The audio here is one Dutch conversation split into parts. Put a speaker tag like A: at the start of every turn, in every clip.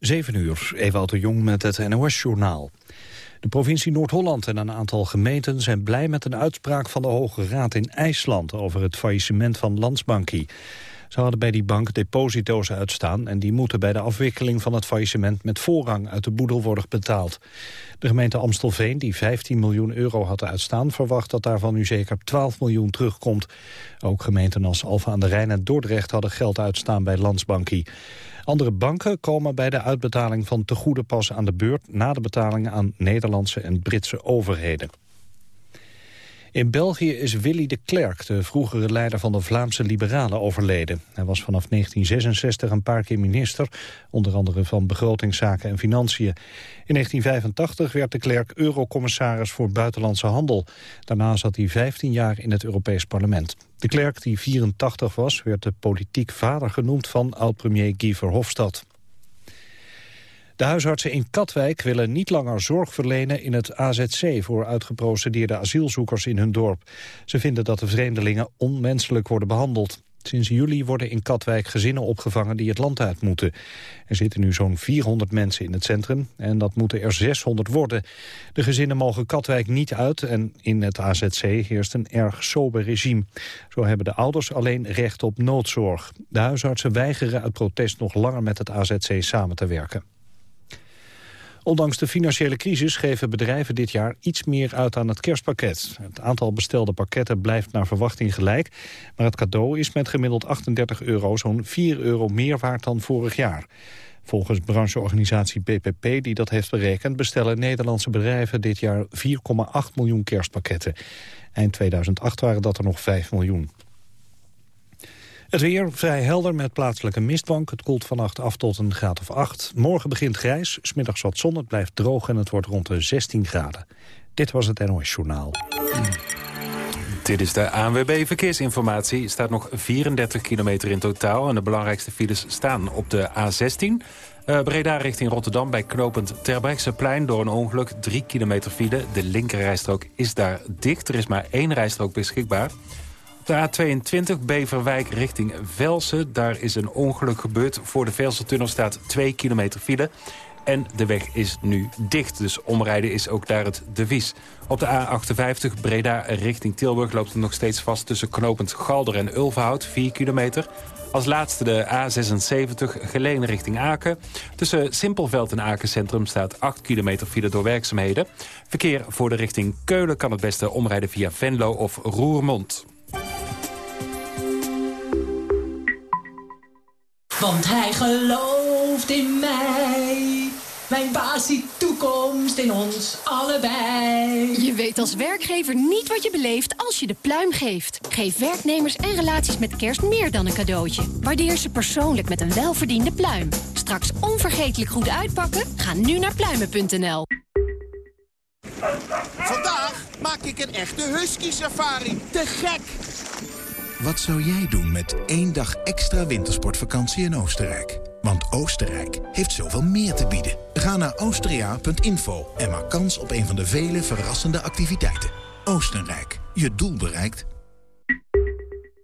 A: 7 uur, Ewout de Jong met het NOS-journaal. De provincie Noord-Holland en een aantal gemeenten zijn blij met een uitspraak van de Hoge Raad in IJsland over het faillissement van Landsbanki. Ze hadden bij die bank deposito's uitstaan en die moeten bij de afwikkeling van het faillissement met voorrang uit de boedel worden betaald. De gemeente Amstelveen, die 15 miljoen euro had uitstaan, verwacht dat daarvan nu zeker 12 miljoen terugkomt. Ook gemeenten als Alfa aan de Rijn en Dordrecht hadden geld uitstaan bij Landsbanki. Andere banken komen bij de uitbetaling van tegoeden pas aan de beurt... na de betalingen aan Nederlandse en Britse overheden. In België is Willy de Klerk, de vroegere leider van de Vlaamse Liberalen, overleden. Hij was vanaf 1966 een paar keer minister, onder andere van Begrotingszaken en Financiën. In 1985 werd de Klerk eurocommissaris voor buitenlandse handel. Daarna zat hij 15 jaar in het Europees Parlement. De Klerk, die 84 was, werd de politiek vader genoemd van oud-premier Guy Verhofstadt. De huisartsen in Katwijk willen niet langer zorg verlenen in het AZC voor uitgeprocedeerde asielzoekers in hun dorp. Ze vinden dat de vreemdelingen onmenselijk worden behandeld. Sinds juli worden in Katwijk gezinnen opgevangen die het land uit moeten. Er zitten nu zo'n 400 mensen in het centrum en dat moeten er 600 worden. De gezinnen mogen Katwijk niet uit en in het AZC heerst een erg sober regime. Zo hebben de ouders alleen recht op noodzorg. De huisartsen weigeren uit protest nog langer met het AZC samen te werken. Ondanks de financiële crisis geven bedrijven dit jaar iets meer uit aan het kerstpakket. Het aantal bestelde pakketten blijft naar verwachting gelijk, maar het cadeau is met gemiddeld 38 euro zo'n 4 euro meer waard dan vorig jaar. Volgens brancheorganisatie BPP, die dat heeft berekend... bestellen Nederlandse bedrijven dit jaar 4,8 miljoen kerstpakketten. Eind 2008 waren dat er nog 5 miljoen. Het weer vrij helder met plaatselijke mistbank. Het koelt vannacht af tot een graad of 8. Morgen begint grijs, smiddags wat zon, het blijft droog en het wordt rond de 16 graden. Dit was het NOS Journaal.
B: Dit is de ANWB Verkeersinformatie. Er staat nog 34 kilometer in totaal. En de belangrijkste files staan op de A16. Uh, Breda richting Rotterdam bij knooppunt Terbrechtseplein... door een ongeluk, 3 kilometer file. De linkerrijstrook is daar dicht. Er is maar één rijstrook beschikbaar. De A22 Beverwijk richting Velsen. Daar is een ongeluk gebeurd. Voor de Velsen-tunnel staat 2 kilometer file. En de weg is nu dicht, dus omrijden is ook daar het devies. Op de A58 Breda richting Tilburg loopt het nog steeds vast... tussen knopend Galder en Ulverhout, 4 kilometer. Als laatste de A76 Geleen richting Aken. Tussen Simpelveld en Aken Centrum staat 8 kilometer file door werkzaamheden. Verkeer voor de richting Keulen kan het beste omrijden via Venlo of Roermond.
C: Want hij gelooft in mij. Mijn baas ziet toekomst in ons allebei.
D: Je weet als werkgever niet wat je beleeft als je de pluim geeft. Geef werknemers en relaties met kerst meer dan een cadeautje. Waardeer ze persoonlijk met een welverdiende pluim. Straks onvergetelijk goed uitpakken? Ga nu naar pluimen.nl.
E: Vandaag maak ik een echte husky safari. Te gek!
F: Wat zou jij doen met één dag extra wintersportvakantie in Oostenrijk? Want Oostenrijk heeft zoveel meer te bieden. Ga naar austria.info en maak kans op een van de vele verrassende activiteiten. Oostenrijk, je doel bereikt.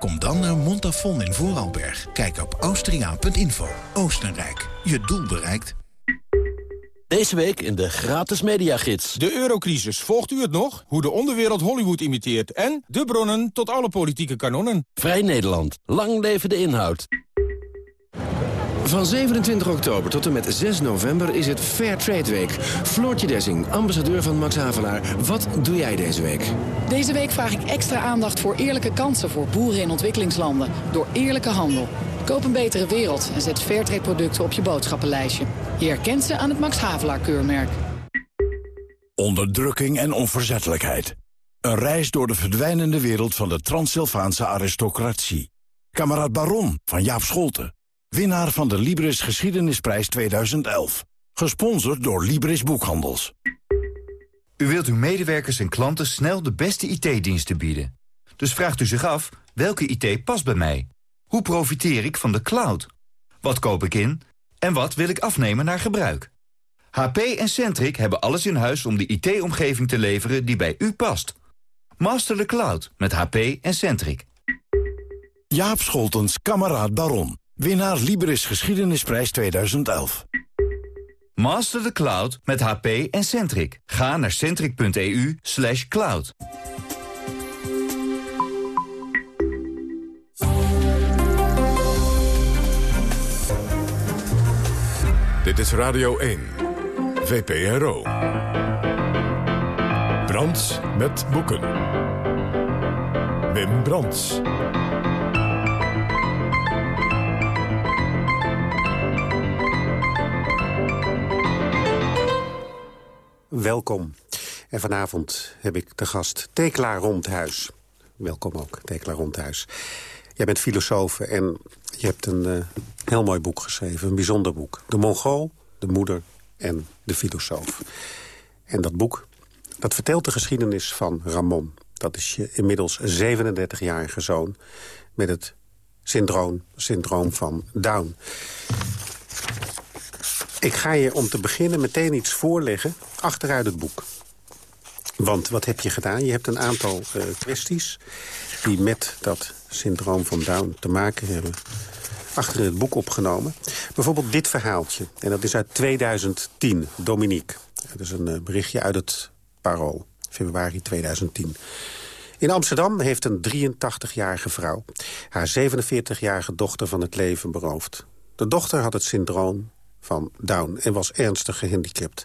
F: Kom dan naar Montafon in Vooralberg. Kijk op austriaan.info. Oostenrijk, je doel bereikt.
G: Deze week in de gratis mediagids.
H: De eurocrisis, volgt u het nog? Hoe de onderwereld Hollywood imiteert. En de bronnen tot alle politieke kanonnen.
G: Vrij Nederland, lang leven de inhoud.
I: Van 27 oktober tot en met 6 november is het Fair Trade Week. Floortje Dessing, ambassadeur van Max Havelaar. Wat doe jij deze week?
J: Deze week vraag ik extra aandacht voor eerlijke kansen voor boeren in ontwikkelingslanden. Door eerlijke handel. Koop een betere wereld en zet Fairtrade producten op je boodschappenlijstje. Je herkent ze aan het Max Havelaar keurmerk.
K: Onderdrukking en onverzettelijkheid. Een reis door de verdwijnende wereld van de Transsylvaanse aristocratie. Kamerad Baron van Jaap Scholten. Winnaar van de Libris Geschiedenisprijs 2011. Gesponsord door Libris Boekhandels.
L: U wilt uw medewerkers en klanten snel de beste IT-diensten bieden. Dus vraagt u zich af, welke IT past bij mij? Hoe profiteer ik van de cloud? Wat koop ik in? En wat wil ik afnemen naar gebruik? HP en Centric hebben alles in huis om de IT-omgeving te leveren die bij u past. Master the cloud met HP en Centric.
K: Jaap Scholtens, kameraad Baron. Winnaar Libris Geschiedenisprijs 2011.
L: Master the cloud met HP en Centric. Ga naar centric.eu slash cloud.
M: Dit is Radio 1. VPRO. Brands met boeken. Wim Brands.
N: Welkom. En vanavond heb ik de gast Tekla Rondhuis. Welkom ook, Tekla Rondhuis. Jij bent filosoof en je hebt een uh, heel mooi boek geschreven. Een bijzonder boek. De Mongool, de moeder en de filosoof. En dat boek, dat vertelt de geschiedenis van Ramon. Dat is je inmiddels 37-jarige zoon met het syndroom, syndroom van Down. Ik ga je om te beginnen meteen iets voorleggen achteruit het boek. Want wat heb je gedaan? Je hebt een aantal uh, kwesties die met dat syndroom van Down te maken hebben achter het boek opgenomen. Bijvoorbeeld dit verhaaltje. En dat is uit 2010, Dominique. Dat is een uh, berichtje uit het Parool, februari 2010. In Amsterdam heeft een 83-jarige vrouw... haar 47-jarige dochter van het leven beroofd. De dochter had het syndroom van Down en was ernstig gehandicapt.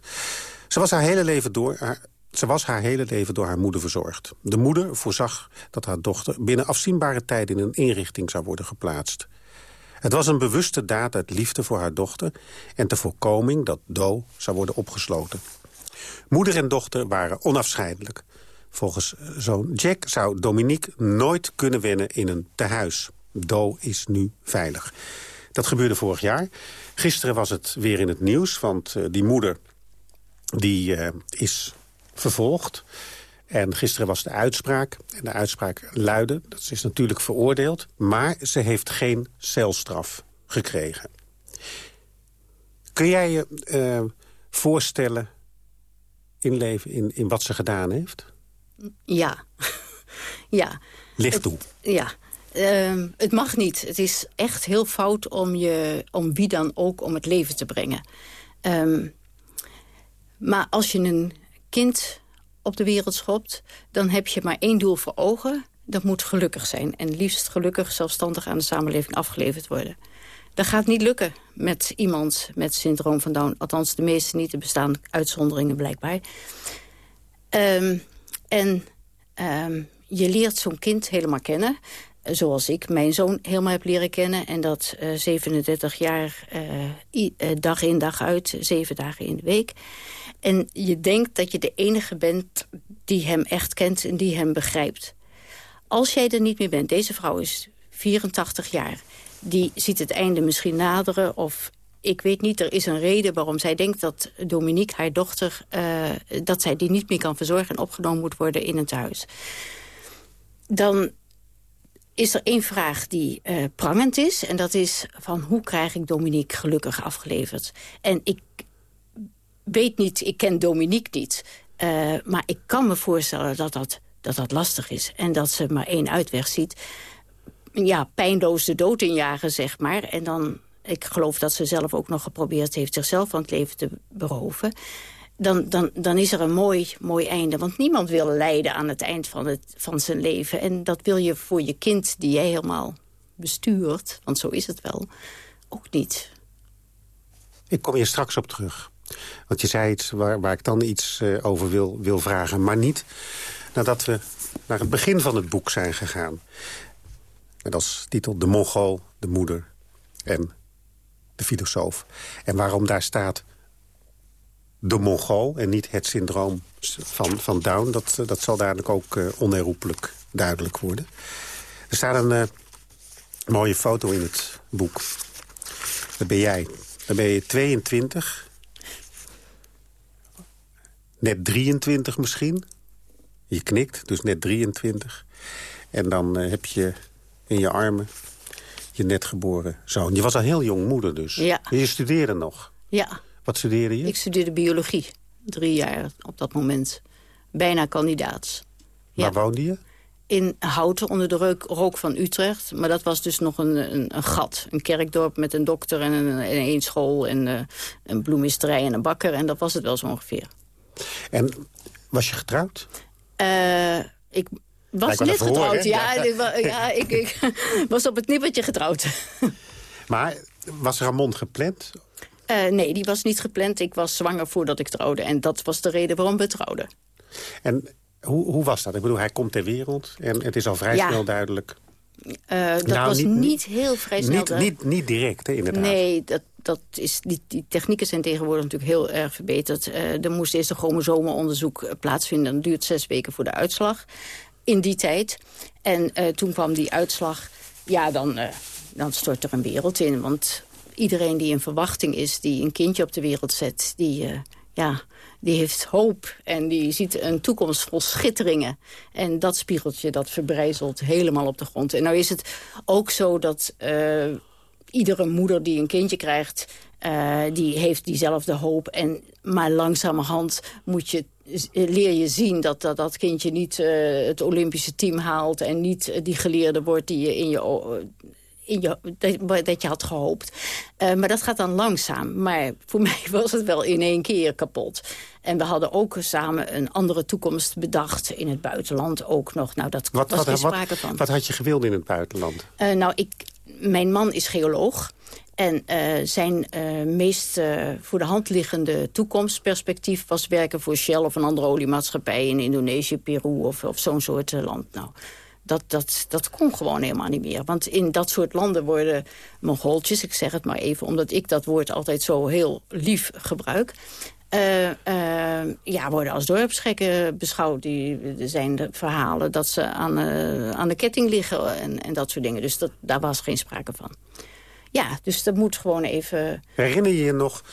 N: Ze was haar hele leven door... Haar, ze was haar hele leven door haar moeder verzorgd. De moeder voorzag dat haar dochter binnen afzienbare tijd in een inrichting zou worden geplaatst. Het was een bewuste daad uit liefde voor haar dochter... en ter voorkoming dat Do zou worden opgesloten. Moeder en dochter waren onafscheidelijk. Volgens zoon Jack zou Dominique nooit kunnen wennen in een tehuis. Do is nu veilig. Dat gebeurde vorig jaar. Gisteren was het weer in het nieuws, want uh, die moeder die, uh, is vervolgd. En gisteren was de uitspraak. En de uitspraak luidde, dat is natuurlijk veroordeeld... maar ze heeft geen celstraf gekregen. Kun jij je uh, voorstellen, inleven in, in wat ze gedaan heeft?
O: Ja. ja.
N: Licht toe.
O: Het, ja. Uh, het mag niet. Het is echt heel fout om, je, om wie dan ook om het leven te brengen. Um, maar als je een kind op de wereld schopt... dan heb je maar één doel voor ogen. Dat moet gelukkig zijn. En liefst gelukkig zelfstandig aan de samenleving afgeleverd worden. Dat gaat niet lukken met iemand met syndroom van Down. Althans, de meeste niet. Er bestaan uitzonderingen blijkbaar. Um, en je leert zo'n kind helemaal kennen zoals ik mijn zoon helemaal heb leren kennen. En dat uh, 37 jaar, uh, dag in dag uit, zeven dagen in de week. En je denkt dat je de enige bent die hem echt kent en die hem begrijpt. Als jij er niet meer bent, deze vrouw is 84 jaar... die ziet het einde misschien naderen of ik weet niet, er is een reden waarom zij denkt dat Dominique, haar dochter... Dat zij die niet meer kan verzorgen en opgenomen moet worden in een thuis. Dan is er één vraag die uh, prangend is. En dat is van hoe krijg ik Dominique gelukkig afgeleverd? En ik weet niet, ik ken Dominique niet. Uh, maar ik kan me voorstellen dat dat, dat dat lastig is. En dat ze maar één uitweg ziet. Ja, pijnloos de dood injagen, zeg maar. En dan, ik geloof dat ze zelf ook nog geprobeerd heeft... zichzelf van het leven te beroven dan, dan, dan is er een mooi, mooi einde. Want niemand wil lijden aan het eind van, het, van zijn leven. En dat wil je voor je kind die jij helemaal bestuurt... want zo is het wel, ook niet.
N: Ik kom hier straks op terug. Want je zei iets waar, ik dan iets uh, over wil, wil vragen. Maar niet nadat we naar het begin van het boek zijn gegaan. Met als titel De Mongool, de moeder en de filosoof. En waarom daar staat de Mongool en niet het syndroom van, van Down. Dat, dat zal dadelijk ook uh, onherroepelijk duidelijk worden. Er staat een uh, mooie foto in het boek. Dat ben jij. Dan ben je 22. net 23 misschien. Je knikt, dus net 23. En dan eh, heb je in je armen je net geboren zoon. Je was al heel jong moeder dus.
O: Ja.
N: Je studeerde nog.
O: Ja.
N: Wat studeerde je?
O: Ik studeerde biologie. Drie jaar op dat moment. Bijna kandidaats.
N: Waar woonde je?
O: In Houten, onder de reuk, rook van Utrecht. Maar dat was dus nog een, een, een gat. Een kerkdorp met een dokter en een, en een school... en uh, een bloemisterij en een bakker. En dat was het wel zo ongeveer.
N: En was je getrouwd?
O: Uh, ik was net getrouwd, ja. ja. ja ik, ik was op het nippertje getrouwd.
N: Maar was Ramon gepland?
O: Uh, nee, die was niet gepland. Ik was zwanger voordat ik trouwde. En dat was de reden waarom we trouwden.
N: En hoe, hoe was dat? Ik bedoel, hij komt ter wereld en het is al vrij
O: ja.
N: snel duidelijk.
O: Uh, dat nou, was niet, niet, heel vrij snel.
N: Niet, niet, niet direct, hè, inderdaad.
O: Nee, dat, dat is, die, die technieken zijn tegenwoordig natuurlijk heel erg verbeterd. Uh, er moest eerst een chromosomenonderzoek plaatsvinden. Dat duurt zes weken voor de uitslag. In die tijd. En toen kwam die uitslag. Ja, dan, dan stort er een wereld in. Want iedereen die in verwachting is, die een kindje op de wereld zet... die, ja, die heeft hoop en die ziet een toekomst vol schitteringen. En dat spiegeltje, dat verbrijzelt helemaal op de grond. En nou is het ook zo dat uh, iedere moeder die een kindje krijgt... Uh, die heeft diezelfde hoop. En, maar langzamerhand moet je, leer je zien dat dat, dat kindje niet het Olympische team haalt... en niet die geleerde wordt die je in je in je, dat, dat, je had gehoopt. Uh, maar dat gaat dan langzaam. Maar voor mij was het wel in één keer kapot. En we hadden ook samen een andere toekomst bedacht in het buitenland ook nog. Nou, dat
N: wat,
O: was
N: wat,
O: geen sprake
N: wat,
O: van.
N: Wat had je gewild in het buitenland?
O: Uh, nou, ik, mijn man is geoloog. En uh, zijn uh, meest uh, voor de hand liggende toekomstperspectief... was werken voor Shell of een andere oliemaatschappij in Indonesië, Peru of, of zo'n soort land. Nou, dat, dat, dat kon gewoon helemaal niet meer. Want in dat soort landen worden Mongooltjes, ik zeg het maar even... omdat ik dat woord altijd zo heel lief gebruik... Uh, uh, ja, worden als dorpsgekken beschouwd. Die, er zijn de verhalen dat ze aan, uh, aan de ketting liggen en, en dat soort dingen. Dus dat, daar was geen sprake van. Ja, dus dat moet gewoon even...
N: Herinner je je nog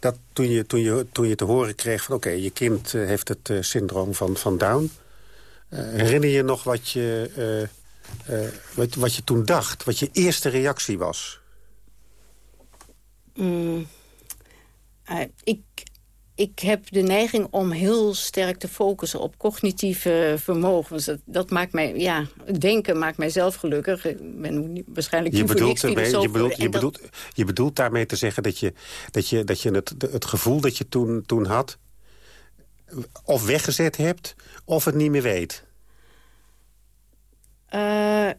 N: dat toen je, toen je, toen je te horen kreeg van... oké, je kind heeft het syndroom van, van Down... Uh, herinner je nog wat je, uh, uh, wat, wat, je toen dacht? Wat je eerste reactie was?
O: Mm, ik, ik heb de neiging om heel sterk te focussen op cognitieve vermogens. Dat, dat maakt mij, ja, denken maakt mij zelf gelukkig. Ik ben waarschijnlijk
N: je bedoelt, je, bedoelt, je, bedoelt, je bedoelt daarmee te zeggen dat je, dat je, dat je het, het gevoel dat je toen, toen had of weggezet hebt, of het niet meer weet?
O: Uh,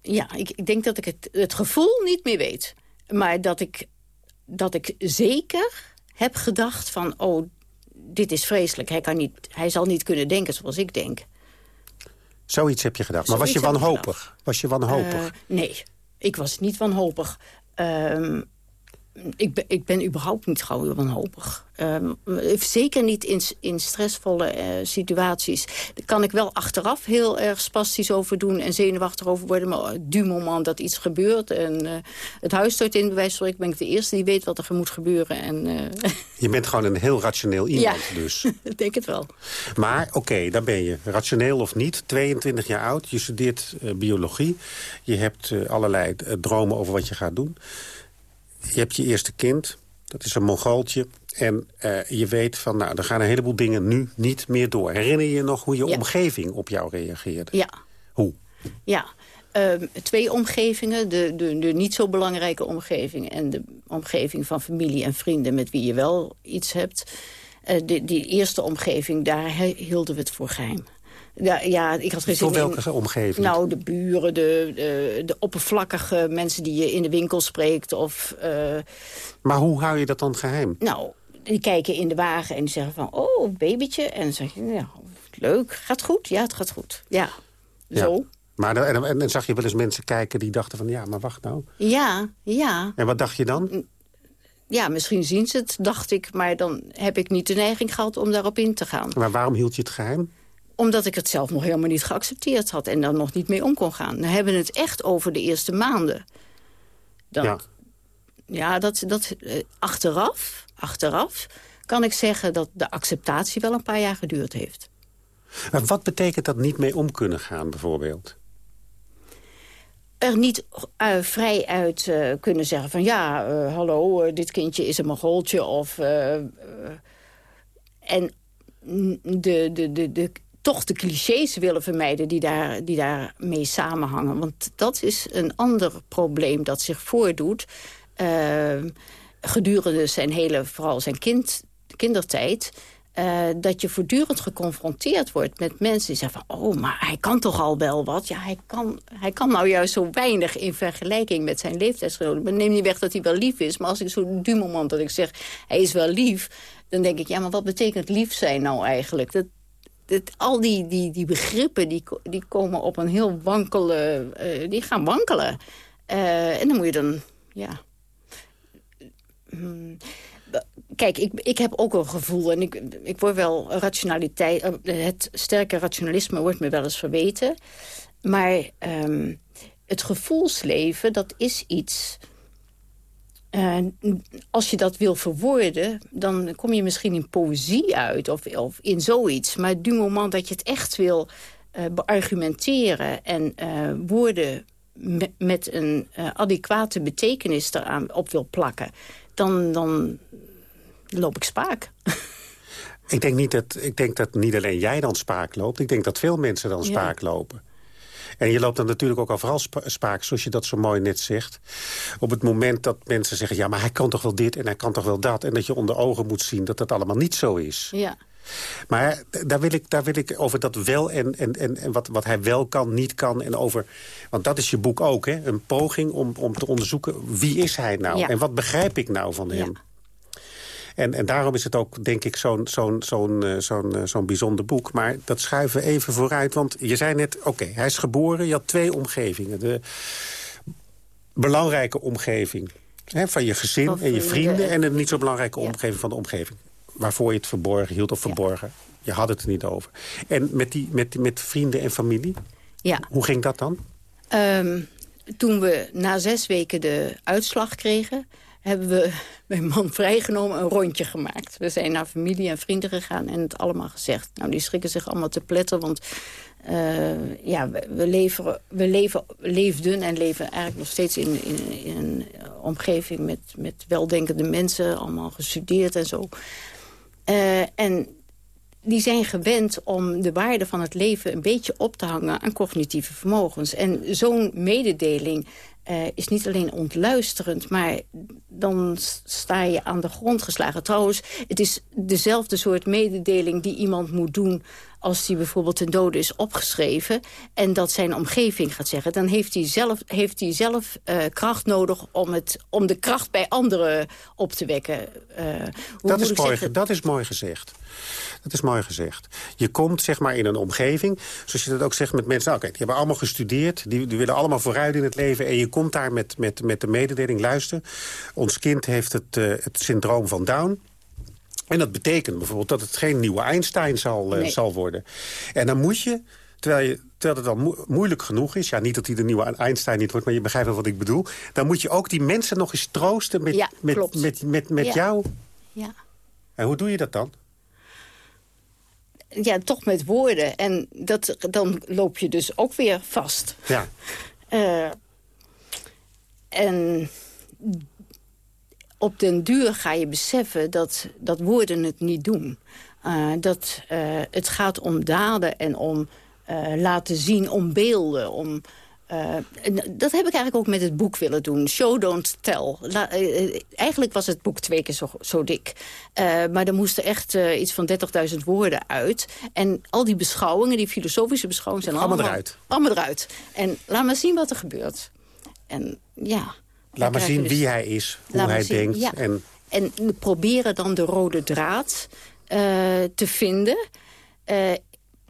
O: ja, ik, ik, denk dat ik het, het gevoel niet meer weet. Maar dat ik, dat ik zeker heb gedacht van... oh, dit is vreselijk. Hij, kan niet, hij zal niet kunnen denken zoals ik denk.
N: Zoiets heb je gedacht. Maar
O: Zoiets
N: was je wanhopig? Was je wanhopig?
O: Uh, nee, ik was niet wanhopig. Uh, ik, ben, ik ben überhaupt niet gauw wanhopig. Um, zeker niet in, in stressvolle uh, situaties. Daar kan ik wel achteraf heel erg spastisch over doen... en zenuwachtig over worden. Maar du moment dat iets gebeurt en uh, het huis stort in... bij wijze van ben ik de eerste die weet wat er moet gebeuren. En, uh...
N: Je bent gewoon een heel rationeel iemand
O: ja,
N: dus.
O: ik denk het wel.
N: Maar oké, okay, daar ben je. Rationeel of niet, 22 jaar oud. Je studeert biologie. Je hebt allerlei dromen over wat je gaat doen je hebt je eerste kind, dat is een Mongooltje. En uh, je weet van, nou, er gaan een heleboel dingen nu niet meer door. Herinner je je nog hoe je
O: ja.
N: omgeving op jou reageerde?
O: Ja.
N: Hoe?
O: Ja, um, twee omgevingen. De, de, de niet zo belangrijke omgeving... en de omgeving van familie en vrienden met wie je wel iets hebt. Uh, die, die eerste omgeving, daar hielden we het voor geheim. Ja, ja, ik had
N: Voor welke in, omgeving?
O: Nou, de buren, de, de, de, oppervlakkige mensen die je in de winkel spreekt. Of, uh,
N: maar hoe hou je dat dan geheim?
O: Nou, die kijken in de wagen en die zeggen van... oh, babytje. En dan zeg je, ja, leuk, gaat goed? Ja, het gaat goed. Ja,
N: ja.
O: zo.
N: Maar en, en zag je wel eens mensen kijken die dachten van... ja, maar wacht nou.
O: Ja, ja.
N: En wat dacht je dan?
O: Ja, misschien zien ze het, dacht ik. Maar dan heb ik niet de neiging gehad om daarop in te gaan.
N: Maar waarom hield je het geheim?
O: Omdat ik het zelf nog helemaal niet geaccepteerd had... en daar nog niet mee om kon gaan. We hebben het echt over de eerste maanden. Dan,
N: ja,
O: ja dat, dat, uh, achteraf, achteraf kan ik zeggen dat de acceptatie wel een paar jaar geduurd heeft.
N: Maar wat betekent dat niet mee om kunnen gaan, bijvoorbeeld?
O: er niet uh, vrij uit uh, kunnen zeggen van... ja, uh, hallo, dit kindje is een mogoltje of... en de, de, de, de, toch de clichés willen vermijden die, daar, die daarmee samenhangen. Want dat is een ander probleem dat zich voordoet... gedurende zijn hele, vooral zijn kind, kindertijd... Uh, dat je voortdurend geconfronteerd wordt met mensen die zeggen van... oh, maar hij kan toch al wel wat? Ja, hij kan, hij kan nou juist zo weinig in vergelijking met zijn leeftijdsgenoten. Maar neem niet weg dat hij wel lief is. Maar als ik zo du moment dat ik zeg, hij is wel lief... dan denk ik, ja, maar wat betekent lief zijn nou eigenlijk? Dat, dat, al die, die, die begrippen die, die komen op een heel wankele... Uh, die gaan wankelen. Uh, en dan moet je dan, ja... Hmm, kijk, ik, ik heb ook een gevoel en ik, ik word wel rationaliteit... Eh, het sterke rationalisme wordt me wel eens verweten. Maar um, het gevoelsleven, dat is iets... Uh, als je dat wil verwoorden, dan kom je misschien in poëzie uit of, of in zoiets. Maar du moment dat je het echt wil uh, beargumenteren en uh, woorden met, met een adequate betekenis eraan op wil plakken dan, dan loop ik spaak.
N: Ik denk, niet dat, ik denk dat niet alleen jij dan spaak loopt. Ik denk dat veel mensen dan spaak lopen. En je loopt dan natuurlijk ook al vooral spaak, zoals je dat zo mooi net zegt. Op het moment dat mensen zeggen, ja, maar hij kan toch wel dit en hij kan toch wel dat. En dat je onder ogen moet zien dat dat allemaal niet zo is.
O: Ja.
N: Maar daar wil ik, daar wil ik over dat wel en, en, en, en wat, wat hij wel kan, niet kan. En over, want dat is je boek ook, hè? een poging om, om te onderzoeken wie is hij nou? En wat begrijp ik nou van hem? En, en daarom is het ook, denk ik, zo'n zo'n zo'n uh, zo'n uh, zo'n bijzonder boek. Maar dat schuiven we even vooruit. Want je zei net, oké, hij is geboren. Je had twee omgevingen. De belangrijke omgeving hè, van je gezin en je vrienden... en de niet zo belangrijke omgeving van de omgeving waarvoor je het verborgen hield of verborgen. Je had het er niet over. En met, die, met, met vrienden en familie?
O: Ja.
N: Hoe ging dat dan?
O: Um, toen we na zes weken de uitslag kregen... hebben we mijn man vrijgenomen een rondje gemaakt. We zijn naar familie en vrienden gegaan en het allemaal gezegd. Nou, die schrikken zich allemaal te pletten, want... Uh, ja, we, leven, we leven, leefden en leven eigenlijk nog steeds in, in, een omgeving met, met weldenkende mensen. Allemaal gestudeerd en zo. Uh, en die zijn gewend om de waarde van het leven een beetje op te hangen aan cognitieve vermogens. En zo'n mededeling uh, is niet alleen ontluisterend, maar dan sta je aan de grond geslagen. Trouwens, het is dezelfde soort mededeling die iemand moet doen als hij bijvoorbeeld ten dode is opgeschreven... en dat zijn omgeving gaat zeggen... dan heeft hij zelf, heeft hij zelf uh, kracht nodig om, het, om de kracht bij anderen op te wekken. Uh,
N: dat, is mooi, dat is mooi gezegd. Dat is mooi gezegd. Je komt zeg maar in een omgeving, zoals je dat ook zegt met mensen... oké, die hebben allemaal gestudeerd, die, die, willen allemaal vooruit in het leven... en je komt daar met, met, met de mededeling, luister... ons kind heeft het, uh, het syndroom van Down... En dat betekent bijvoorbeeld dat het geen nieuwe Einstein zal, uh, zal worden. En dan moet je, terwijl, je, terwijl het al moeilijk genoeg is... ja, niet dat hij de nieuwe Einstein niet wordt, maar je begrijpt wel wat ik bedoel... dan moet je ook die mensen nog eens troosten met,
O: ja,
N: met, met, met, met, met
O: ja.
N: jou.
O: Ja.
N: En hoe doe je dat dan?
O: Ja, toch met woorden. En dat, dan loop je dus ook weer vast.
N: Ja.
O: Uh, en op den duur ga je beseffen dat, dat woorden het niet doen. Uh, dat uh, het gaat om daden en om uh, laten zien, om beelden, om... dat heb ik eigenlijk ook met het boek willen doen. Show, don't tell. La, eigenlijk was het boek twee keer zo, zo dik. maar er moesten echt iets van 30.000 woorden uit. En al die beschouwingen, die filosofische beschouwingen... zijn
N: allemaal,
O: allemaal
N: eruit.
O: Allemaal eruit. En laat maar zien wat er gebeurt. En ja...
N: Laat maar zien dus, wie hij is, hoe hij denkt.
O: Ja.
N: En...
O: en proberen dan de rode draad uh, te vinden. Uh,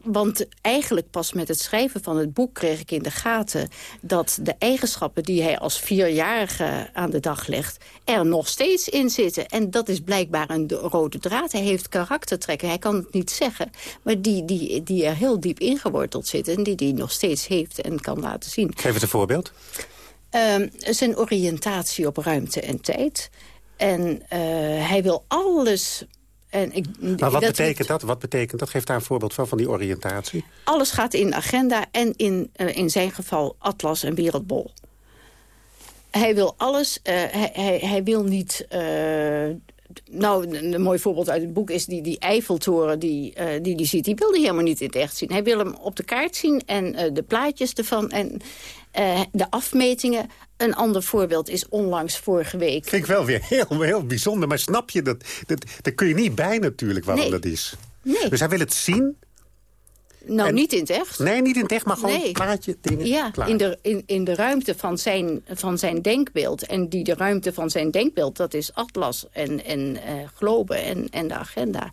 O: want eigenlijk pas met het schrijven van het boek kreeg ik in de gaten... dat de eigenschappen die hij als vierjarige aan de dag legt... er nog steeds in zitten. En dat is blijkbaar een rode draad. Hij heeft karaktertrekken, hij kan het niet zeggen... maar die, die, die er heel diep ingeworteld zitten... en die hij nog steeds heeft en kan laten zien.
N: Geef het een voorbeeld.
O: Uh, zijn oriëntatie op ruimte en tijd. En uh, hij wil alles... En ik,
N: Maar wat
O: dat
N: betekent dat? Wat betekent dat? Geef daar een voorbeeld van, van die oriëntatie.
O: Alles gaat in agenda en in, eh, in zijn geval Atlas en Wereldbol. Hij wil alles, eh, hij, hij, hij wil niet... eh, nou, een, een mooi voorbeeld uit het boek is die, die Eiffeltoren die, eh, die die ziet. Die wil hij helemaal niet in het echt zien. Hij wil hem op de kaart zien en eh, de plaatjes ervan en eh, de afmetingen. Een ander voorbeeld is onlangs vorige week.
N: Vind ik wel weer heel, heel bijzonder. Maar snap je, dat, dat, daar kun je niet bij natuurlijk waarom
O: Nee.
N: dat is.
O: Nee.
N: Dus hij wil het zien.
O: Nou,
N: En-
O: niet in het echt.
N: Nee, niet in het echt, maar gewoon
O: Nee.
N: plaatje, dingen,
O: Ja,
N: klaar.
O: in de, in, in de ruimte van zijn, van zijn denkbeeld. En die de ruimte van zijn denkbeeld, dat is Atlas en, en eh, Globe en, en de agenda.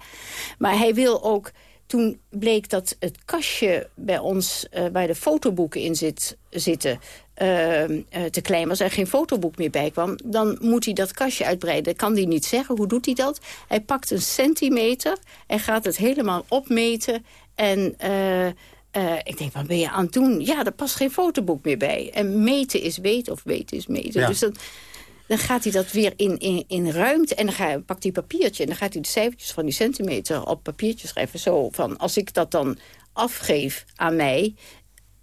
O: Maar hij wil ook... Toen bleek dat het kastje bij ons, eh, waar de fotoboeken in zit, zitten... eh, eh, te klein was en geen fotoboek meer bij kwam... dan moet hij dat kastje uitbreiden. Kan hij niet zeggen. Hoe doet hij dat? Hij pakt een centimeter en gaat het helemaal opmeten... En eh, ik denk, wat ben je aan het doen? Ja, er past geen fotoboek meer bij. En meten is weten of weten is meten.
N: Ja.
O: Dus dan, dan gaat hij dat weer in, in, in ruimte. En dan pakt hij papiertje en dan gaat hij de cijfertjes van die centimeter op papiertje schrijven. Zo van, als ik dat dan afgeef aan mij...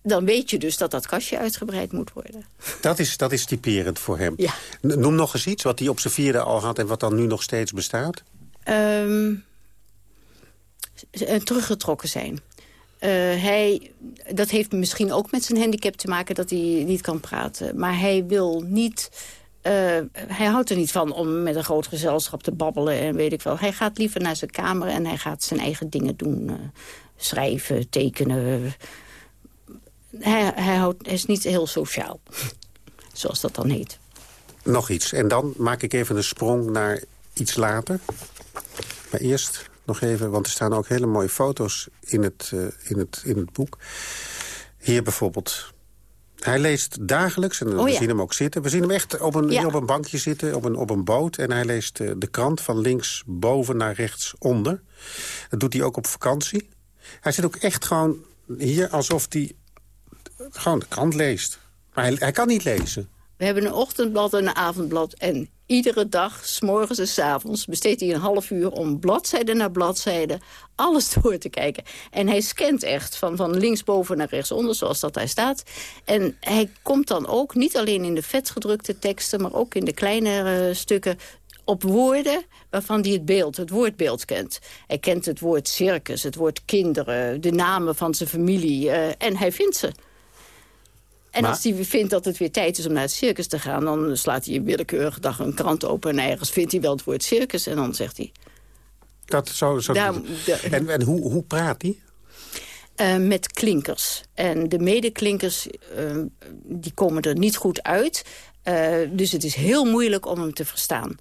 O: dan weet je dus dat dat kastje uitgebreid moet worden.
N: Dat is, dat is typerend voor hem.
O: Ja.
N: Noem nog eens iets wat hij op zijn vierde al had... en wat dan nu nog steeds bestaat.
O: Ehm, eh, teruggetrokken zijn. Eh, hij, dat heeft misschien ook met zijn handicap te maken dat hij niet kan praten. Maar hij wil niet... eh, hij houdt er niet van om met een groot gezelschap te babbelen en weet ik wel. Hij gaat liever naar zijn kamer en hij gaat zijn eigen dingen doen. eh, schrijven, tekenen. Hij, hij, houdt, hij is niet heel sociaal, zoals dat dan heet.
N: Nog iets. En dan maak ik even een sprong naar iets later. Maar eerst nog even, want er staan ook hele mooie foto's in het, eh, in het, in het boek. Hier bijvoorbeeld. Hij leest dagelijks, en
O: Oh
N: we
O: ja.
N: zien hem ook zitten. We zien hem echt op een,
O: Ja.
N: op een bankje zitten, op een, op een boot. En hij leest eh, de krant van links boven naar rechts onder. Dat doet hij ook op vakantie. Hij zit ook echt gewoon hier alsof hij gewoon de krant leest. Maar hij, hij kan niet lezen.
O: We hebben een ochtendblad en een avondblad. En iedere dag, s morgens en s avonds, besteedt hij een half uur... om bladzijde naar bladzijde alles door te kijken. En hij scant echt van, van linksboven naar rechtsonder, zoals dat daar staat. En hij komt dan ook, niet alleen in de vetgedrukte teksten... maar ook in de kleinere stukken op woorden waarvan hij het beeld, het woordbeeld kent. Hij kent het woord circus, het woord kinderen, de namen van zijn familie. eh, en hij vindt ze. En
N: Maar-
O: als hij vindt dat het weer tijd is om naar het circus te gaan... dan slaat hij een willekeurige dag een krant open... en ergens vindt hij wel het woord circus. En dan zegt hij...
N: Dat zo, zo
O: Daar-
N: en en hoe, hoe praat hij?
O: eh, met klinkers. En de medeklinkers eh, die komen er niet goed uit. Eh, dus het is heel moeilijk om hem te verstaan.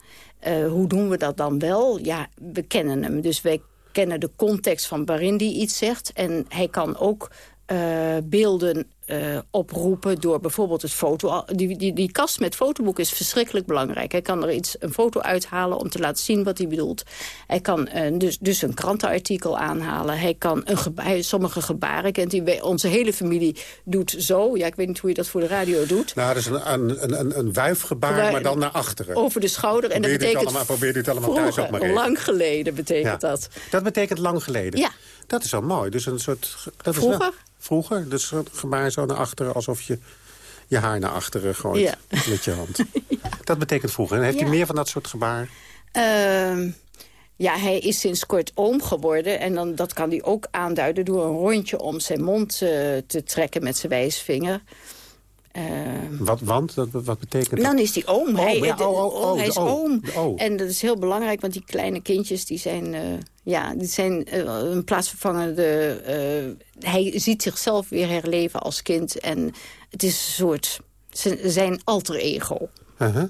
O: Hoe doen we dat dan wel? Ja, we kennen hem. Dus wij kennen de context van waarin hij iets zegt. En hij kan ook beelden eh, oproepen door bijvoorbeeld het foto... Die, die, die kast met fotoboeken is verschrikkelijk belangrijk. Hij kan er iets, een foto uithalen om te laten zien wat hij bedoelt. Hij kan eh, dus, dus een krantenartikel aanhalen. Hij kan een hij- sommige gebaren kent hij. Onze hele familie doet zo. Ja, ik weet niet hoe je dat voor de radio doet.
N: Nou, dat is een, een, een, een wuifgebaar,
O: Gebaar-
N: maar dan naar achteren.
O: Over de schouder. En dat
N: Probeer dit
O: betekent
N: allemaal- probeer dit allemaal thuis ook
O: vroeger,
N: maar even.
O: lang geleden betekent
N: Ja.
O: dat.
N: Dat betekent lang geleden?
O: Ja.
N: Dat is wel mooi. Dus een soort... Dat Is
O: Vroeger?
N: wel, vroeger? Dus gebaar zo naar achteren, alsof je je haar naar achteren gooit
O: Ja.
N: met je hand. Dat betekent vroeger. En heeft hij meer van dat soort gebaar?
O: Ehm, ja, hij is sinds kort oom geworden. En dan, dat kan hij ook aanduiden door een rondje om zijn mond eh, te trekken met zijn wijsvinger. Ehm,
N: Wat, want? Dat, wat betekent dat?
O: dan is hij oom.
N: Oh,
O: hij,
N: ja,
O: de-
N: oh, oh, oh,
O: hij
N: de
O: is
N: oom.
O: En dat is heel belangrijk, want die kleine kindjes... die zijn, eh, ja, die zijn eh, een plaatsvervangende... eh, hij ziet zichzelf weer herleven als kind. En het is een soort zijn alter ego.
N: Uh-huh.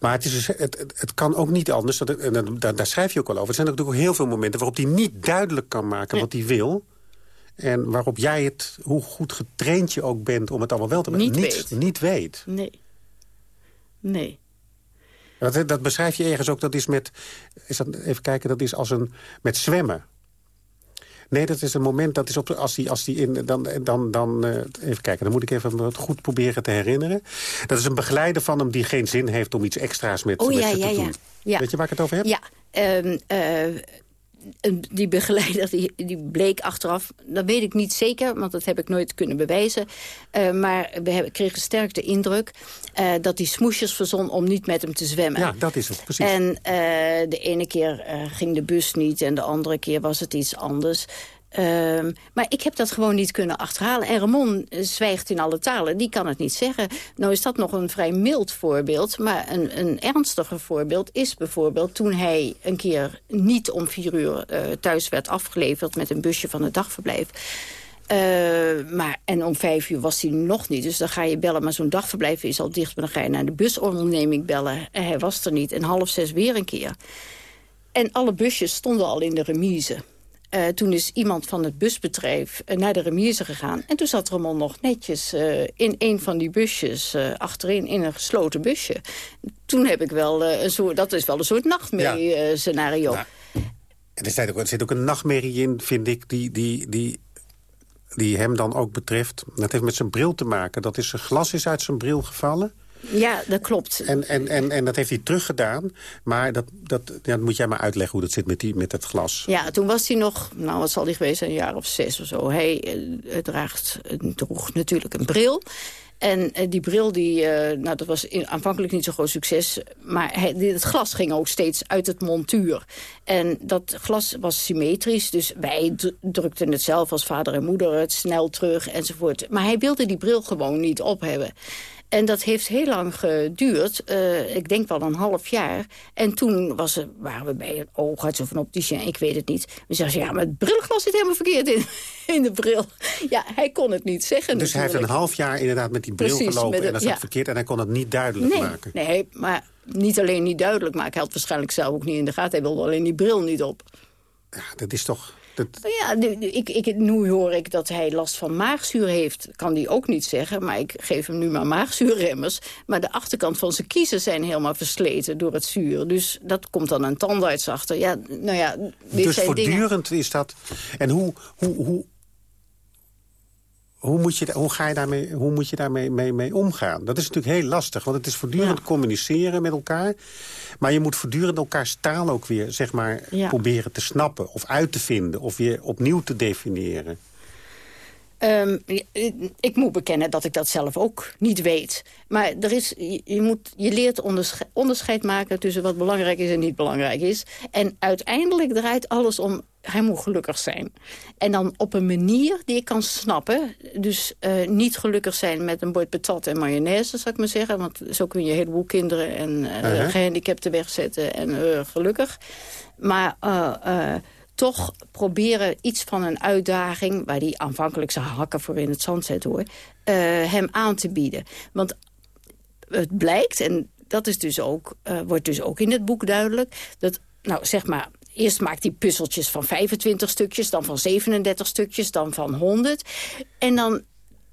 N: Maar het, is dus, het, het, kan ook niet anders. Dat, en daar, daar schrijf je ook al over. Er zijn natuurlijk ook heel veel momenten waarop hij niet duidelijk kan maken wat hij wil. En waarop jij het, hoe goed getraind je ook bent om het allemaal wel te
O: Niet
N: niet,
O: weet.
N: niet weet.
O: Nee. Nee.
N: Dat, dat beschrijf je ergens ook, dat is met... Is dat, even kijken, dat is als een... Met zwemmen. Nee, dat is een moment, dat is op, als die, als die in... Dan, dan, dan, eh, even kijken, dan moet ik even het goed proberen te herinneren. Dat is een begeleider van hem die geen zin heeft om iets extra's met,
O: Oh,
N: met
O: ja,
N: ze
O: ja,
N: te
O: ja.
N: doen. Weet je waar ik het over heb?
O: Ja, ehm, eh, die begeleider die, die bleek achteraf, dat weet ik niet zeker... want dat heb ik nooit kunnen bewijzen. Uh, maar we hebben, kregen sterk de indruk uh, dat hij smoesjes verzon om niet met hem te zwemmen.
N: Ja, dat is het, precies.
O: En uh, de ene keer ging de bus niet en de andere keer was het iets anders... Um, maar ik heb dat gewoon niet kunnen achterhalen. En Ramon zwijgt in alle talen, die kan het niet zeggen. Nou is dat nog een vrij mild voorbeeld. Maar een, een ernstiger voorbeeld is bijvoorbeeld... toen hij een keer niet om vier uur uh, thuis werd afgeleverd... met een busje van het dagverblijf... Uh, maar, en om vijf uur was hij nog niet. Dus dan ga je bellen, maar zo'n dagverblijf is al dicht. Maar dan ga je naar de busonderneming bellen. En hij was er niet. En half zes weer een keer. En alle busjes stonden al in de remise. Uh, toen is iemand van het busbedrijf uh, naar de remise gegaan. En toen zat Ramon nog netjes uh, in een van die busjes achterin in een gesloten busje. Toen heb ik wel een soort, dat is wel een soort nachtmerrie-scenario.
N: Ja. Nou, er, zit ook, er zit ook een nachtmerrie in, vind ik, die, die, die, die hem dan ook betreft. Dat heeft met zijn bril te maken. Dat is een glas is uit zijn bril gevallen.
O: Ja, dat klopt.
N: En, en, en, en dat heeft hij teruggedaan. Maar dat, dat, ja, dat moet jij maar uitleggen hoe dat zit met, die, met het glas.
O: Ja, toen was hij nog, nou wat zal hij geweest zijn, een jaar of zes of zo. Hij uh, draagt, droeg natuurlijk een bril. En uh, die bril, die, uh, nou, dat was in, aanvankelijk niet zo'n groot succes. Maar hij, het glas ging ook steeds uit het montuur. En dat glas was symmetrisch. Dus wij drukten het zelf als vader en moeder het snel terug enzovoort. Maar hij wilde die bril gewoon niet op hebben. En dat heeft heel lang geduurd. Uh, ik denk wel een half jaar. En toen was er, waren we bij een oogarts of een opticien, ik weet het niet. We zeggen, ja, maar het brilglas zit helemaal verkeerd in, in de bril. Ja, hij kon het niet zeggen
N: Dus
O: natuurlijk.
N: hij heeft een half jaar inderdaad met die bril
O: Precies,
N: gelopen... en dat zat
O: ja.
N: verkeerd en hij kon het niet duidelijk
O: nee,
N: maken.
O: Nee, maar niet alleen niet duidelijk maken. Hij had waarschijnlijk zelf ook niet in de gaten. Hij wilde alleen die bril niet op.
N: Ja, dat is toch... Dat...
O: Ja, ik, ik, nu hoor ik dat hij last van maagzuur heeft. Kan die ook niet zeggen, maar ik geef hem nu maar maagzuurremmers. Maar de achterkant van zijn kiezen zijn helemaal versleten door het zuur. Dus dat komt dan een tandarts achter. Ja, nou ja, dit
N: Dus
O: zijn dingen...
N: voortdurend is dat... En hoe, hoe, hoe, hoe, moet, je, hoe, ga je daarmee, hoe moet je daarmee mee, mee omgaan? Dat is natuurlijk heel lastig, want het is voortdurend communiceren met elkaar. Maar je moet voortdurend elkaars taal ook weer zeg maar,
O: Ja.
N: proberen te snappen... of uit te vinden, of weer opnieuw te definiëren.
O: Ehm, ik- ik moet bekennen dat ik dat zelf ook niet weet. Maar er is, je, moet, je leert ondersche- onderscheid maken tussen wat belangrijk is en niet belangrijk is. En uiteindelijk draait alles om, hij moet gelukkig zijn. En dan op een manier die ik kan snappen. Dus eh, niet gelukkig zijn met een bord patat en mayonaise, zou ik maar zeggen. Want zo kun je een heleboel kinderen en eh
P: Uh-huh.
O: gehandicapten wegzetten en eh, gelukkig. Maar eh, eh, toch proberen iets van een uitdaging... waar die aanvankelijk zijn hakken voor in het zand zet, hoor... eh, hem aan te bieden. Want het blijkt, en dat is dus ook, eh, wordt dus ook in het boek duidelijk... dat, nou zeg maar, eerst maakt hij puzzeltjes van 25 stukjes... dan van 37 stukjes, dan van 100. En dan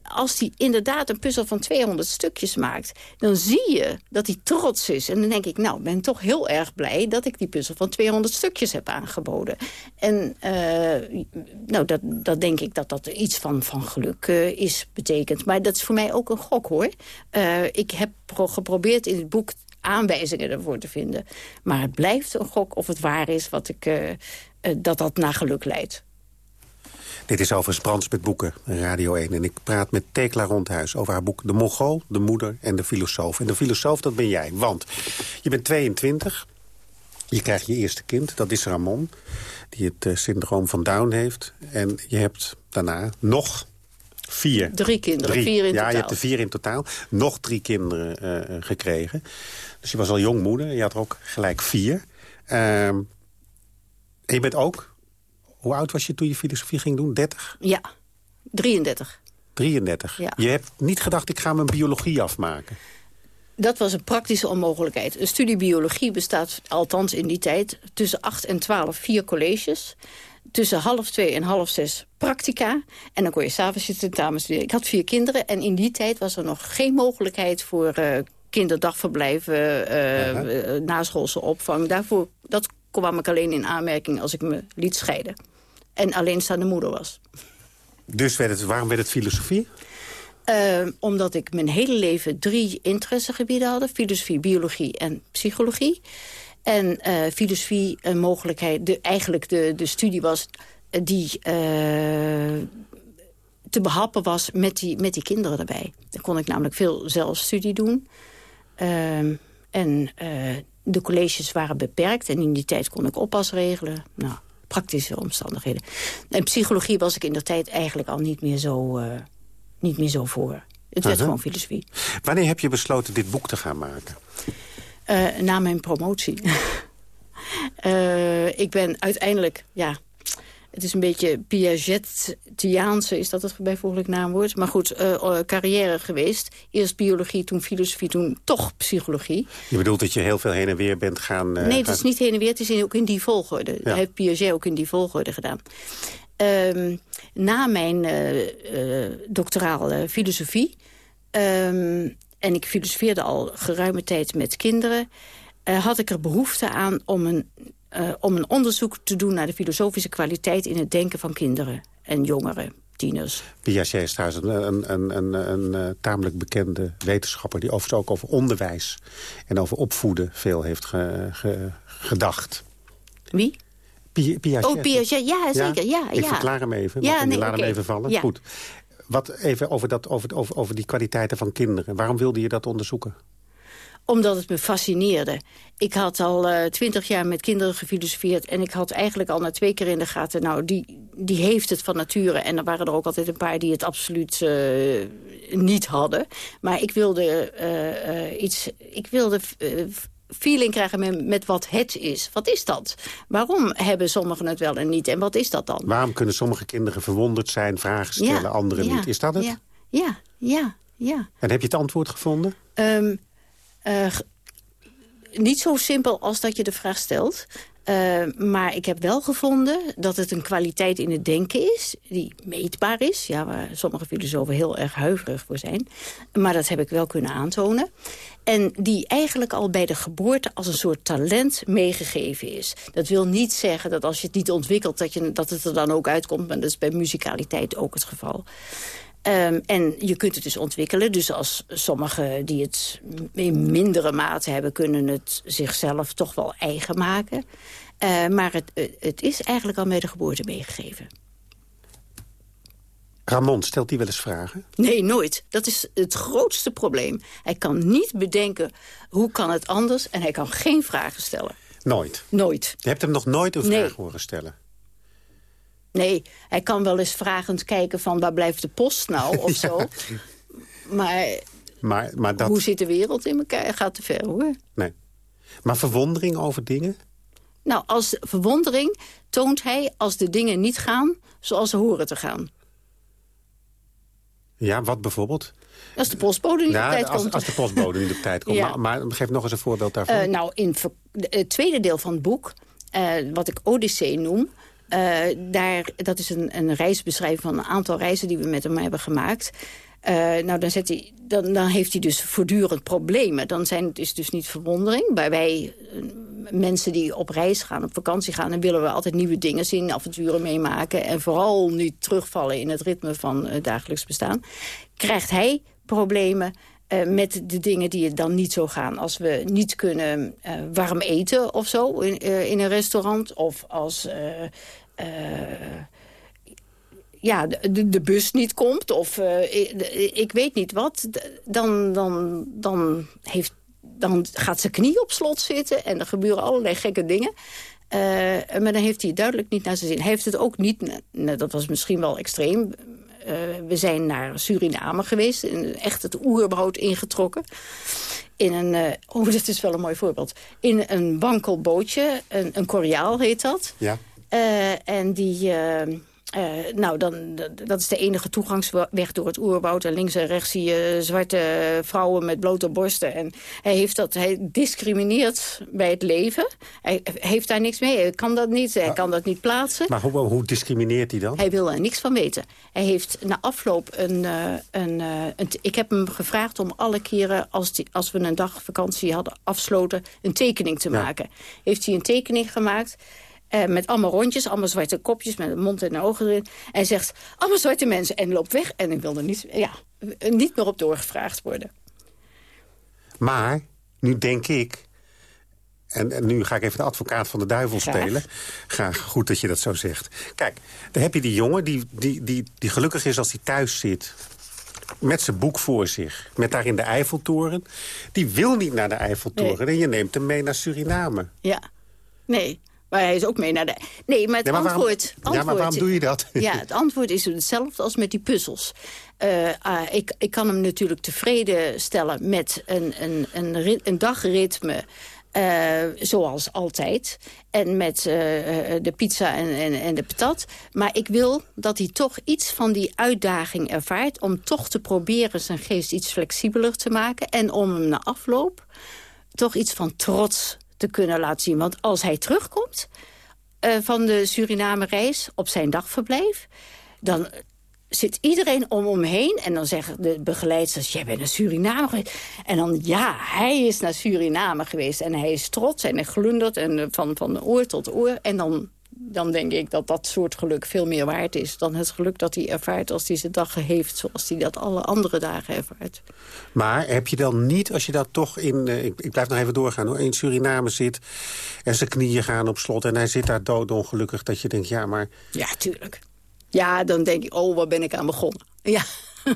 O: als hij inderdaad een puzzel van 200 stukjes maakt... dan zie je dat hij trots is. En dan denk ik, nou, ben toch heel erg blij... dat ik die puzzel van 200 stukjes heb aangeboden. En eh, nou, dat, dat denk ik dat dat iets van, van geluk eh, is betekend. Maar dat is voor mij ook een gok, hoor. Eh, ik heb pro- geprobeerd in het boek aanwijzingen ervoor te vinden. Maar het blijft een gok of het waar is... Wat ik, dat dat naar geluk leidt.
N: Dit is overigens Brands met Boeken, Radio 1. En ik praat met Tekla Rondhuis over haar boek De Mongool, de moeder en de filosoof. En de filosoof, dat ben jij. Want je bent 22, je krijgt je eerste kind, dat is Ramon... die het eh, syndroom van Down heeft. En je hebt daarna nog vier.
O: Drie kinderen,
N: Drie.
O: vier in
N: ja, je
O: totaal.
N: hebt er vier in totaal. Nog drie kinderen eh, gekregen. Dus je was al jong moeder. Je had er ook gelijk vier. Ehm, en je bent ook... Hoe oud was je toen je filosofie ging doen? 30?
O: Ja, 33.
N: 33.
O: Ja.
N: Je hebt niet gedacht, ik ga mijn biologie afmaken.
O: Dat was een praktische onmogelijkheid. Een studie biologie bestaat, althans in die tijd... tussen 8 en 12 vier colleges. Tussen half twee en half zes practica. En dan kon je s'avonds je tentamen studeren. Ik had vier kinderen en in die tijd was er nog geen mogelijkheid... voor eh, kinderdagverblijven, eh, naschoolse opvang. Daarvoor, dat kwam ik alleen in aanmerking als ik me liet scheiden. En alleenstaande moeder was.
N: Dus werd het, waarom werd het filosofie?
O: Eh, omdat ik mijn hele leven drie interessegebieden had. Filosofie, biologie en psychologie. En uh, filosofie een mogelijkheid, de, eigenlijk de, de studie was die uh, te behappen was met die, met die kinderen erbij. Dan kon ik namelijk veel zelfstudie doen. Uh, en de colleges waren beperkt en in die tijd kon ik oppas regelen. Nou, praktische omstandigheden. En psychologie was ik in de tijd eigenlijk al niet meer zo, niet meer zo voor. Het werd gewoon filosofie.
N: Wanneer heb je besloten dit boek te gaan maken?
O: Uh, na mijn promotie. uh, ik ben uiteindelijk, ja... Het is een beetje Piagetiaanse, is dat het bijvoeglijk naamwoord. Maar goed, uh, carrière geweest. Eerst biologie, toen filosofie, toen toch psychologie.
N: Je bedoelt dat je heel veel heen en weer bent gaan...
O: nee, het is niet heen en weer, het is ook in die volgorde. Ja. Hij heeft Piaget ook in die volgorde gedaan. Um, na mijn uh, doctoraal filosofie... Um, en ik filosofeerde al geruime tijd met kinderen... Uh, had ik er behoefte aan om een, uh, om een onderzoek te doen... naar de filosofische kwaliteit in het denken van kinderen en jongeren, tieners.
N: Piaget is trouwens een, een, een, een, een tamelijk bekende wetenschapper... die overigens ook over onderwijs en over opvoeden veel heeft ge, ge, gedacht.
O: Wie?
N: Piaget.
O: Oh, Piaget, ja, zeker. Ja? Ja,
N: ik
O: ja.
N: verklaar hem even,
O: ja,
N: nee,
O: nee,
N: laat
O: okay.
N: hem even vallen.
O: Ja.
N: Goed. Wat even over, dat, over, over, over die kwaliteiten van kinderen. Waarom wilde je dat onderzoeken?
O: Omdat het me fascineerde. Ik had al uh, twintig jaar met kinderen gefilosofeerd... en ik had eigenlijk al na twee keer in de gaten... nou, die, die heeft het van nature. En er waren er ook altijd een paar die het absoluut uh, niet hadden. Maar ik wilde uh, iets... Ik wilde feeling krijgen met, met, wat het is. Wat is dat? Waarom hebben sommigen het wel en niet? En wat is dat dan?
N: Waarom kunnen sommige kinderen verwonderd zijn, vragen stellen,
O: ja,
N: anderen
O: ja,
N: niet? Is dat het?
O: Ja, ja, ja. ja.
N: En heb je het antwoord gevonden?
O: Um, uh, niet zo simpel als dat je de vraag stelt. Uh, maar ik heb wel gevonden dat het een kwaliteit in het denken is... die meetbaar is, ja, waar sommige filosofen heel erg huiverig voor zijn. Maar dat heb ik wel kunnen aantonen. En die eigenlijk al bij de geboorte als een soort talent meegegeven is. Dat wil niet zeggen dat als je het niet ontwikkelt... dat, je, dat het er dan ook uitkomt, maar dat is bij musicaliteit ook het geval. Um, en je kunt het dus ontwikkelen. Dus als sommigen die het in mindere mate hebben... kunnen het zichzelf toch wel eigen maken. Uh, maar het, het is eigenlijk al bij de geboorte meegegeven.
N: Ramon, stelt hij wel eens vragen?
O: Nee, nooit. Dat is het grootste probleem. Hij kan niet bedenken hoe kan het anders... en hij kan geen vragen stellen.
N: Nooit?
O: Nooit.
N: Je hebt hem nog nooit een vraag horen stellen?
O: Nee, hij kan wel eens vragend kijken van waar blijft de post nou of ja. zo. Maar,
N: maar, maar dat...
O: hoe zit de wereld in elkaar? Gaat te ver hoor.
N: Nee. Maar verwondering over dingen?
O: Nou, als verwondering toont hij als de dingen niet gaan zoals ze horen te gaan.
N: Ja, wat bijvoorbeeld?
O: Als de postbode niet
N: ja,
O: op tijd
N: als,
O: komt.
N: Als de postbode niet op tijd komt. ja. maar, maar, geef nog eens een voorbeeld daarvan.
O: Uh, nou, in het tweede deel van het boek, uh, wat ik Odyssee noem... Uh, daar, dat is een, een reisbeschrijving van een aantal reizen die we met hem hebben gemaakt. Uh, nou, dan, hij, dan, dan heeft hij dus voortdurend problemen. Dan zijn het dus niet verwondering. Bij wij uh, mensen die op reis gaan, op vakantie gaan... dan willen we altijd nieuwe dingen zien, avonturen meemaken... en vooral niet terugvallen in het ritme van het dagelijks bestaan. Krijgt hij problemen uh, met de dingen die dan niet zo gaan. Als we niet kunnen uh, warm eten of zo in, uh, in een restaurant. Of als ja, de, de, bus niet komt. Of ik, ik, weet niet wat. Dan, dan, dan, heeft, dan gaat zijn knie op slot zitten. En er gebeuren allerlei gekke dingen. maar dan heeft hij het duidelijk niet naar zijn zin. Hij heeft het ook niet, dat was misschien wel extreem... Uh, we zijn naar Suriname geweest, echt het oerwoud ingetrokken. In een, uh, oh, dat is wel een mooi voorbeeld. In een wankelbootje, een, een koriaal heet dat.
N: Ja.
O: Uh, en die, Uh, nou, dan, dat is de enige toegangsweg door het oerwoud. En links en rechts zie je zwarte vrouwen met blote borsten. En hij, heeft dat, hij discrimineert bij het leven. Hij heeft daar niks mee. Hij kan dat niet. Hij kan dat niet plaatsen.
N: Maar hoe, hoe discrimineert hij dan?
O: Hij wil er niks van weten. Hij heeft na afloop een... Uh, een, uh, een ik heb hem gevraagd om alle keren, als, die, als we een dag vakantie hadden afsloten... een tekening te maken. Ja. Heeft hij een tekening gemaakt... Uh, met allemaal rondjes, allemaal zwarte kopjes met een mond en ogen erin. En zegt, allemaal zwarte mensen. En loopt weg. En ik wil er niet, ja, niet meer op doorgevraagd worden.
N: Maar, nu denk ik... en, en nu ga ik even de advocaat van de duivel
O: Graag.
N: spelen. Graag, goed dat je dat zo zegt. Kijk, dan heb je die jongen die, die, die, die gelukkig is als hij thuis zit met zijn boek voor zich, met daarin de Eiffeltoren. Die wil niet naar de Eiffeltoren en je neemt hem mee naar Suriname.
O: Ja. Nee, maar hij is ook mee naar de... Nee, maar het
N: Ja, maar waarom-
O: antwoord,
N: Ja, maar waarom doe je dat?
O: Ja, het antwoord is hetzelfde als met die puzzels. Eh, ah, ik, ik kan hem natuurlijk tevreden stellen met een, een, een, rit- een dagritme... eh, zoals altijd. En met eh, de pizza en, en, en de patat. Maar ik wil dat hij toch iets van die uitdaging ervaart... om toch te proberen zijn geest iets flexibeler te maken... en om hem na afloop toch iets van trots kunnen laten zien. Want als hij terugkomt eh, van de Suriname-reis op zijn dagverblijf... dan zit iedereen om hem heen en dan zeggen de begeleiders... jij bent naar Suriname geweest. En dan, ja, hij is naar Suriname geweest. En hij is trots en hij glundert en, eh, van, van oor tot oor. En dan, dan denk ik dat dat soort geluk veel meer waard is... dan het geluk dat hij ervaart als hij zijn dag heeft... zoals hij dat alle andere dagen ervaart.
N: Maar heb je dan niet, als je dat toch in... eh, ik, ik blijf nog even doorgaan, hoor, in Suriname zit... en zijn knieën gaan op slot en hij zit daar doodongelukkig... dat je denkt, ja, maar...
O: Ja, tuurlijk. Ja, dan denk ik, oh, waar ben ik aan begonnen? Ja,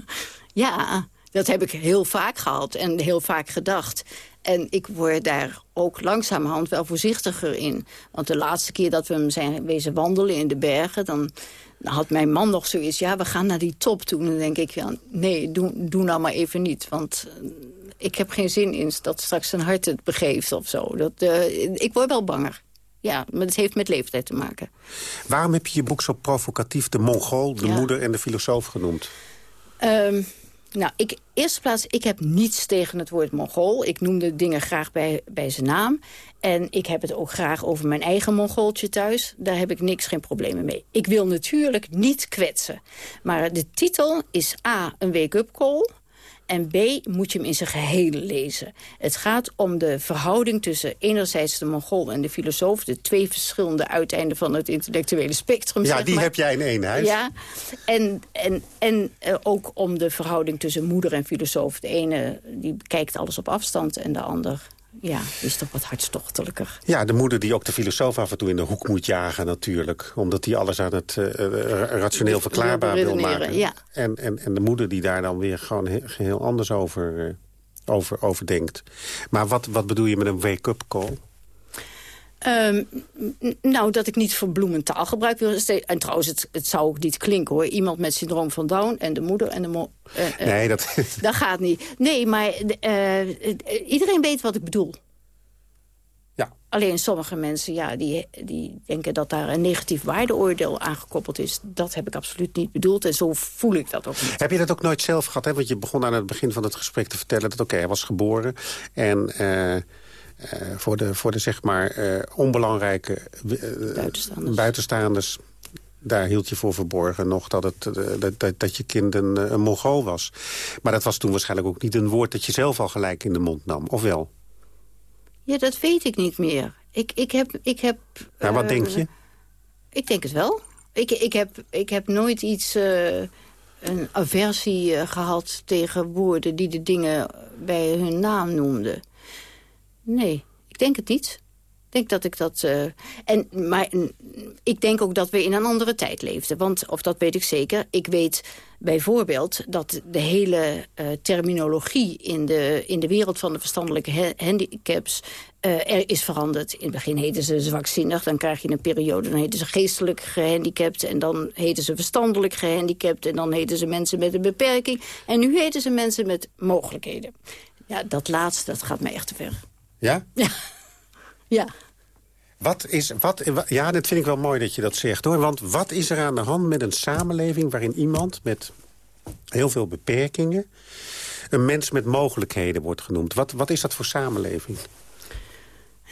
O: ja dat heb ik heel vaak gehad en heel vaak gedacht. En ik word daar ook langzamerhand wel voorzichtiger in. Want de laatste keer dat we hem zijn wezen wandelen in de bergen... dan had mijn man nog zoiets, ja, we gaan naar die top toe. En dan denk ik, ja, nee, doe, doe nou maar even niet. Want eh, ik heb geen zin in dat straks zijn hart het begeeft of zo. Dat, eh, ik word wel banger. Ja, maar het heeft met leeftijd te maken.
N: Waarom heb je je boek zo provocatief de Mongool, de
O: Ja.
N: moeder en de filosoof genoemd?
O: Ehm, nou, ik, eerste plaats, ik heb niets tegen het woord Mongool. Ik noem de dingen graag bij, bij zijn naam. En ik heb het ook graag over mijn eigen Mongooltje thuis. Daar heb ik niks, geen problemen mee. Ik wil natuurlijk niet kwetsen. Maar de titel is A, een wake-up call... En B, moet je hem in zijn geheel lezen. Het gaat om de verhouding tussen enerzijds de Mongool en de filosoof... de twee verschillende uiteinden van het intellectuele spectrum.
N: Ja, die
O: maar.
N: heb jij in één huis.
O: Ja, en, en, en eh, ook om de verhouding tussen moeder en filosoof. De ene die kijkt alles op afstand en de ander ja, is toch wat hartstochtelijker.
N: Ja, de moeder die ook de filosoof af en toe in de hoek moet jagen natuurlijk. Omdat hij alles aan het eh, eh, rationeel verklaarbaar wil maken.
O: ja.
N: En, en, en de moeder die daar dan weer gewoon he- geheel anders over, eh, over, over denkt. Maar wat, wat bedoel je met een wake-up call?
O: Ehm, nou, dat ik niet verbloemend taalgebruik wil. ste- En trouwens, het, het zou ook niet klinken hoor. Iemand met syndroom van Down en de moeder en de... Mo eh, eh,
N: Nee, dat...
O: Dat gaat niet. Nee, maar eh, iedereen weet wat ik bedoel.
N: Ja.
O: Alleen sommige mensen ja, die, die denken dat daar een negatief waardeoordeel aan gekoppeld is. Dat heb ik absoluut niet bedoeld en zo voel ik dat ook niet.
N: Heb je dat ook nooit zelf gehad? Hè? Want je begon aan het begin van het gesprek te vertellen... dat oké, hij was geboren en... eh, voor, de, voor de zeg maar eh, onbelangrijke eh,
O: Buitenstaanders.
N: buitenstaanders, daar hield je voor verborgen nog dat, het, dat, dat, je kind een, een Mongool was. Maar dat was toen waarschijnlijk ook niet een woord dat je zelf al gelijk in de mond nam, of wel?
O: Ja, dat weet ik niet meer. Ik, ik heb... Ik heb
N: Nou, wat denk je?
O: Ik denk het wel. Ik, ik, heb, ik heb nooit iets, een aversie eh, gehad tegen woorden die de dingen bij hun naam noemden. Nee, ik denk het niet. Ik denk dat ik dat... eh, en, maar mm, ik denk ook dat we in een andere tijd leefden. Want, of dat weet ik zeker, ik weet bijvoorbeeld... dat de hele eh, terminologie in de, in de wereld van de verstandelijke ha- handicaps... eh, er is veranderd. In het begin heten ze zwakzinnig, dan krijg je een periode... dan heten ze geestelijk gehandicapt en dan heten ze verstandelijk gehandicapt... en dan heten ze mensen met een beperking. En nu heten ze mensen met mogelijkheden. Ja, dat laatste, dat gaat mij echt te ver.
N: Ja?
O: Ja.
N: Wat is, wat, ja, dat vind ik wel mooi dat je dat zegt. hoor. Want wat is er aan de hand met een samenleving... waarin iemand met heel veel beperkingen... een mens met mogelijkheden wordt genoemd? Wat, wat is dat voor samenleving?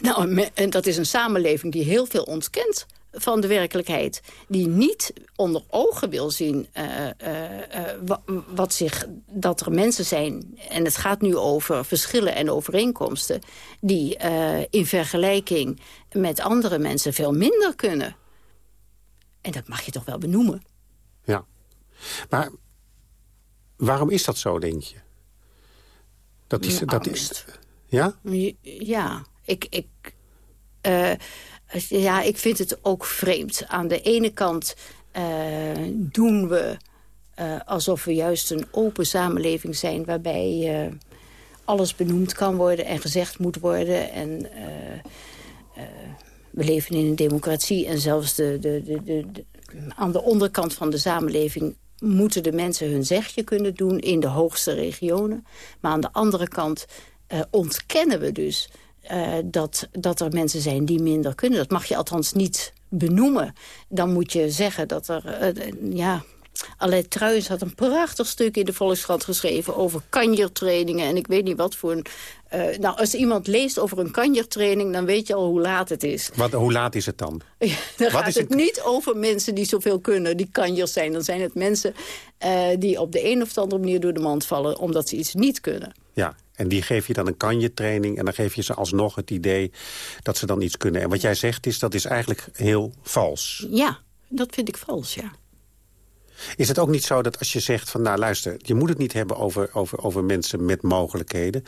O: Nou, en dat is een samenleving die heel veel ontkent van de werkelijkheid. Die niet onder ogen wil zien eh, eh, eh, wa- wat zich, dat er mensen zijn... en het gaat nu over verschillen en overeenkomsten... die in vergelijking met andere mensen veel minder kunnen. En dat mag je toch wel benoemen.
N: Ja. Maar waarom is dat zo, denk je? Dat is,
O: Ja,
N: dat is, ja?
O: Ja, ik, ik, ja, ik vind het ook vreemd. Aan de ene kant eh, doen we uh, alsof we juist een open samenleving zijn... waarbij alles benoemd kan worden en gezegd moet worden. En we leven in een democratie en zelfs de, de, de, de, aan de onderkant van de samenleving... moeten de mensen hun zegje kunnen doen in de hoogste regionen. Maar aan de andere kant ontkennen we dus... dat, dat er mensen zijn die minder kunnen. Dat mag je althans niet benoemen. Dan moet je zeggen dat er... ja, Allee Truijs had een prachtig stuk in de Volkskrant geschreven... over kanjertrainingen en ik weet niet wat voor een... Uh, nou, als iemand leest over een kanjertraining... dan weet je al hoe laat het is.
N: Wat, hoe laat is het dan?
O: Ja, dan wat gaat het, het, niet over mensen die zoveel kunnen, die kanjers zijn. Dan zijn het mensen uh, die op de een of andere manier door de mand vallen... omdat ze iets niet kunnen.
N: Ja, en die geef je dan een kanjertraining... en dan geef je ze alsnog het idee dat ze dan iets kunnen. En wat jij zegt is, dat is eigenlijk heel vals.
O: Ja, dat vind ik vals, ja.
N: Is het ook niet zo dat als je zegt van nou luister... je moet het niet hebben over, over, over mensen met mogelijkheden...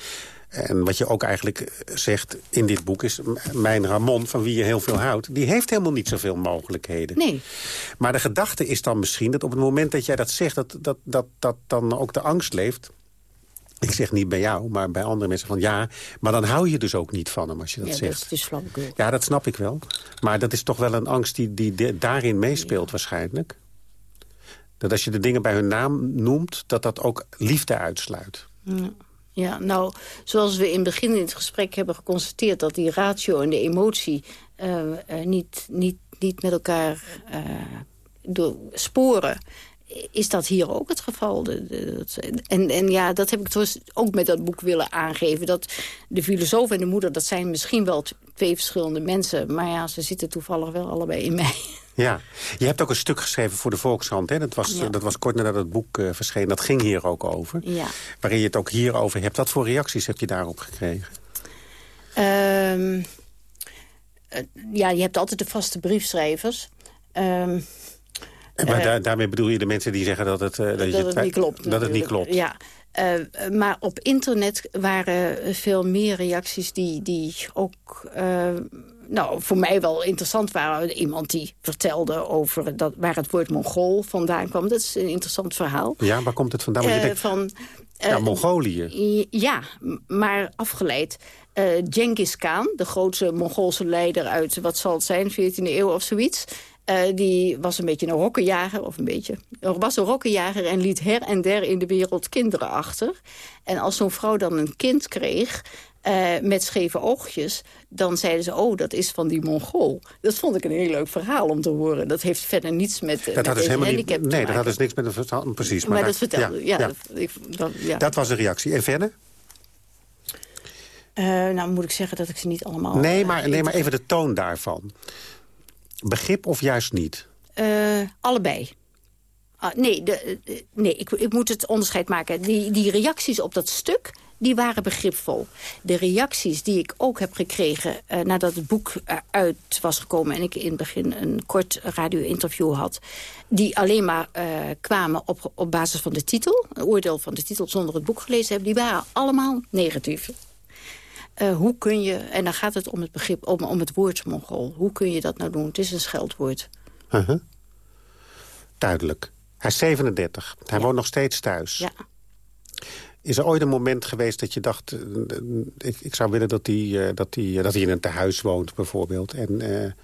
N: En wat je ook eigenlijk zegt in dit boek is... mijn Ramon, van wie je heel veel houdt... die heeft helemaal niet zoveel mogelijkheden.
O: Nee.
N: Maar de gedachte is dan misschien dat op het moment dat jij dat zegt... dat, dat, dat, dat dan ook de angst leeft... Ik zeg niet bij jou, maar bij andere mensen van ja... maar dan hou je dus ook niet van hem als je dat
O: ja,
N: zegt.
O: Dat is.
N: Ja, dat snap ik wel. Maar dat is toch wel een angst die, die daarin meespeelt waarschijnlijk. Dat als je de dingen bij hun naam noemt, dat dat ook liefde uitsluit.
O: Ja. Ja, nou, zoals we in het begin in het gesprek hebben geconstateerd... dat die ratio en de emotie uh, uh, niet, niet, niet met elkaar uh, door sporen is dat hier ook het geval. De, de, en, en ja, dat heb ik dus ook met dat boek willen aangeven. Dat de filosoof en de moeder, dat zijn misschien wel twee verschillende mensen. Maar ja, ze zitten toevallig wel allebei in mij.
N: Ja, je hebt ook een stuk geschreven voor de Volkskrant. Hè? Dat, was, dat was kort nadat het boek uh, verscheen. Dat ging hier ook over.
O: Ja.
N: Waarin je het ook hierover hebt. Wat voor reacties heb je daarop gekregen?
O: Um, uh, ja, je hebt altijd de vaste briefschrijvers. Um,
N: maar daar, daarmee bedoel je de mensen die zeggen dat het, dat
O: dat
N: je
O: het niet klopt.
N: Dat het niet klopt.
O: Ja. Uh, maar op internet waren veel meer reacties die, die ook uh, nou, voor mij wel interessant waren. Iemand die vertelde over dat, waar het woord Mongool vandaan kwam. Dat is een interessant verhaal.
N: Ja, waar komt het vandaan? Uh,
O: denkt, van,
N: ja, Mongolië.
O: Ja, maar afgeleid. Genghis Khan, de grootste Mongoolse leider uit, wat zal het zijn, 14e eeuw of zoiets... Uh, die was een beetje een rokkenjager, of een beetje... was een rokkenjager en liet her en der in de wereld kinderen achter. En als zo'n vrouw dan een kind kreeg... Uh, met scheve oogjes, dan zeiden ze... oh, dat is van die Mongool. Dat vond ik een heel leuk verhaal om te horen. Dat heeft verder niets met,
N: dat
O: met
N: had dus helemaal
O: niet,
N: Nee, dat had dus niks met een verhaal. Precies.
O: Maar, maar dat vertelde... Ja, ja, ja. Dat, ik, dat, ja.
N: dat was de reactie. En verder?
O: Uh, nou, moet ik zeggen dat ik ze niet allemaal...
N: Nee, maar, nee, maar even de toon daarvan. Begrip of juist niet?
O: Uh, allebei. Ah, nee, de, nee ik, ik moet het onderscheid maken. Die, die reacties op dat stuk, die waren begripvol. De reacties die ik ook heb gekregen uh, nadat het boek uit was gekomen... en ik in het begin een kort radio-interview had... die alleen maar uh, kwamen op, op basis van de titel... een oordeel van de titel zonder het boek gelezen hebben... die waren allemaal negatief. Uh, hoe kun je, en dan gaat het om het begrip, om, om het woord Mongool. Hoe kun je dat nou doen? Het is een scheldwoord.
N: Uh -huh. Duidelijk. Hij is 37. Hij ja. woont nog steeds thuis.
O: Ja.
N: Is er ooit een moment geweest dat je dacht... Uh, ik, ik, zou willen dat hij, dat, hij, dat hij in een tehuis woont, bijvoorbeeld. En, en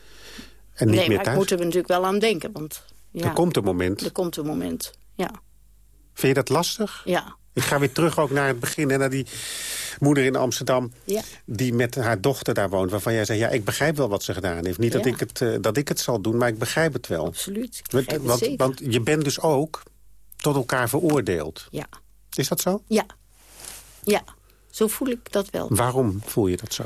N: niet
O: nee,
N: meer
O: maar
N: thuis?
O: daar moeten we natuurlijk wel aan denken. Want, ja,
N: er komt een moment.
O: Er komt een moment, ja.
N: Vind je dat lastig?
O: Ja.
N: Ik ga weer terug ook naar het begin en naar die moeder in Amsterdam...
O: Ja.
N: die met haar dochter daar woont, waarvan jij zei... ja, ik begrijp wel wat ze gedaan heeft. Niet
O: ja.
N: dat, ik het, uh, dat ik het zal doen, maar ik begrijp het wel.
O: Absoluut,
N: want, want, want, je bent dus ook tot elkaar veroordeeld.
O: Ja.
N: Is dat zo?
O: Ja. Ja, zo voel ik dat wel.
N: Waarom voel je dat zo?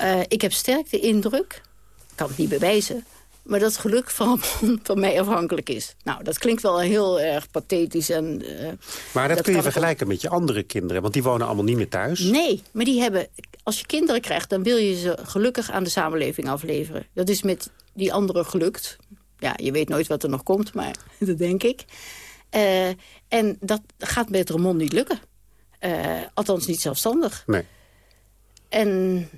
O: Uh, ik heb sterk de indruk, ik kan het niet bewijzen... maar dat geluk van, van mij afhankelijk is. Nou, dat klinkt wel heel erg pathetisch. En, uh,
N: maar dat, dat kun je vergelijken ook... met je andere kinderen, want die wonen allemaal niet meer thuis.
O: Nee, maar die hebben, als je kinderen krijgt... dan wil je ze gelukkig aan de samenleving afleveren. Dat is met die anderen gelukt. Ja, je weet nooit wat er nog komt, maar dat denk ik. Uh, en dat gaat met Ramon niet lukken. Uh, althans niet zelfstandig.
N: Nee.
O: En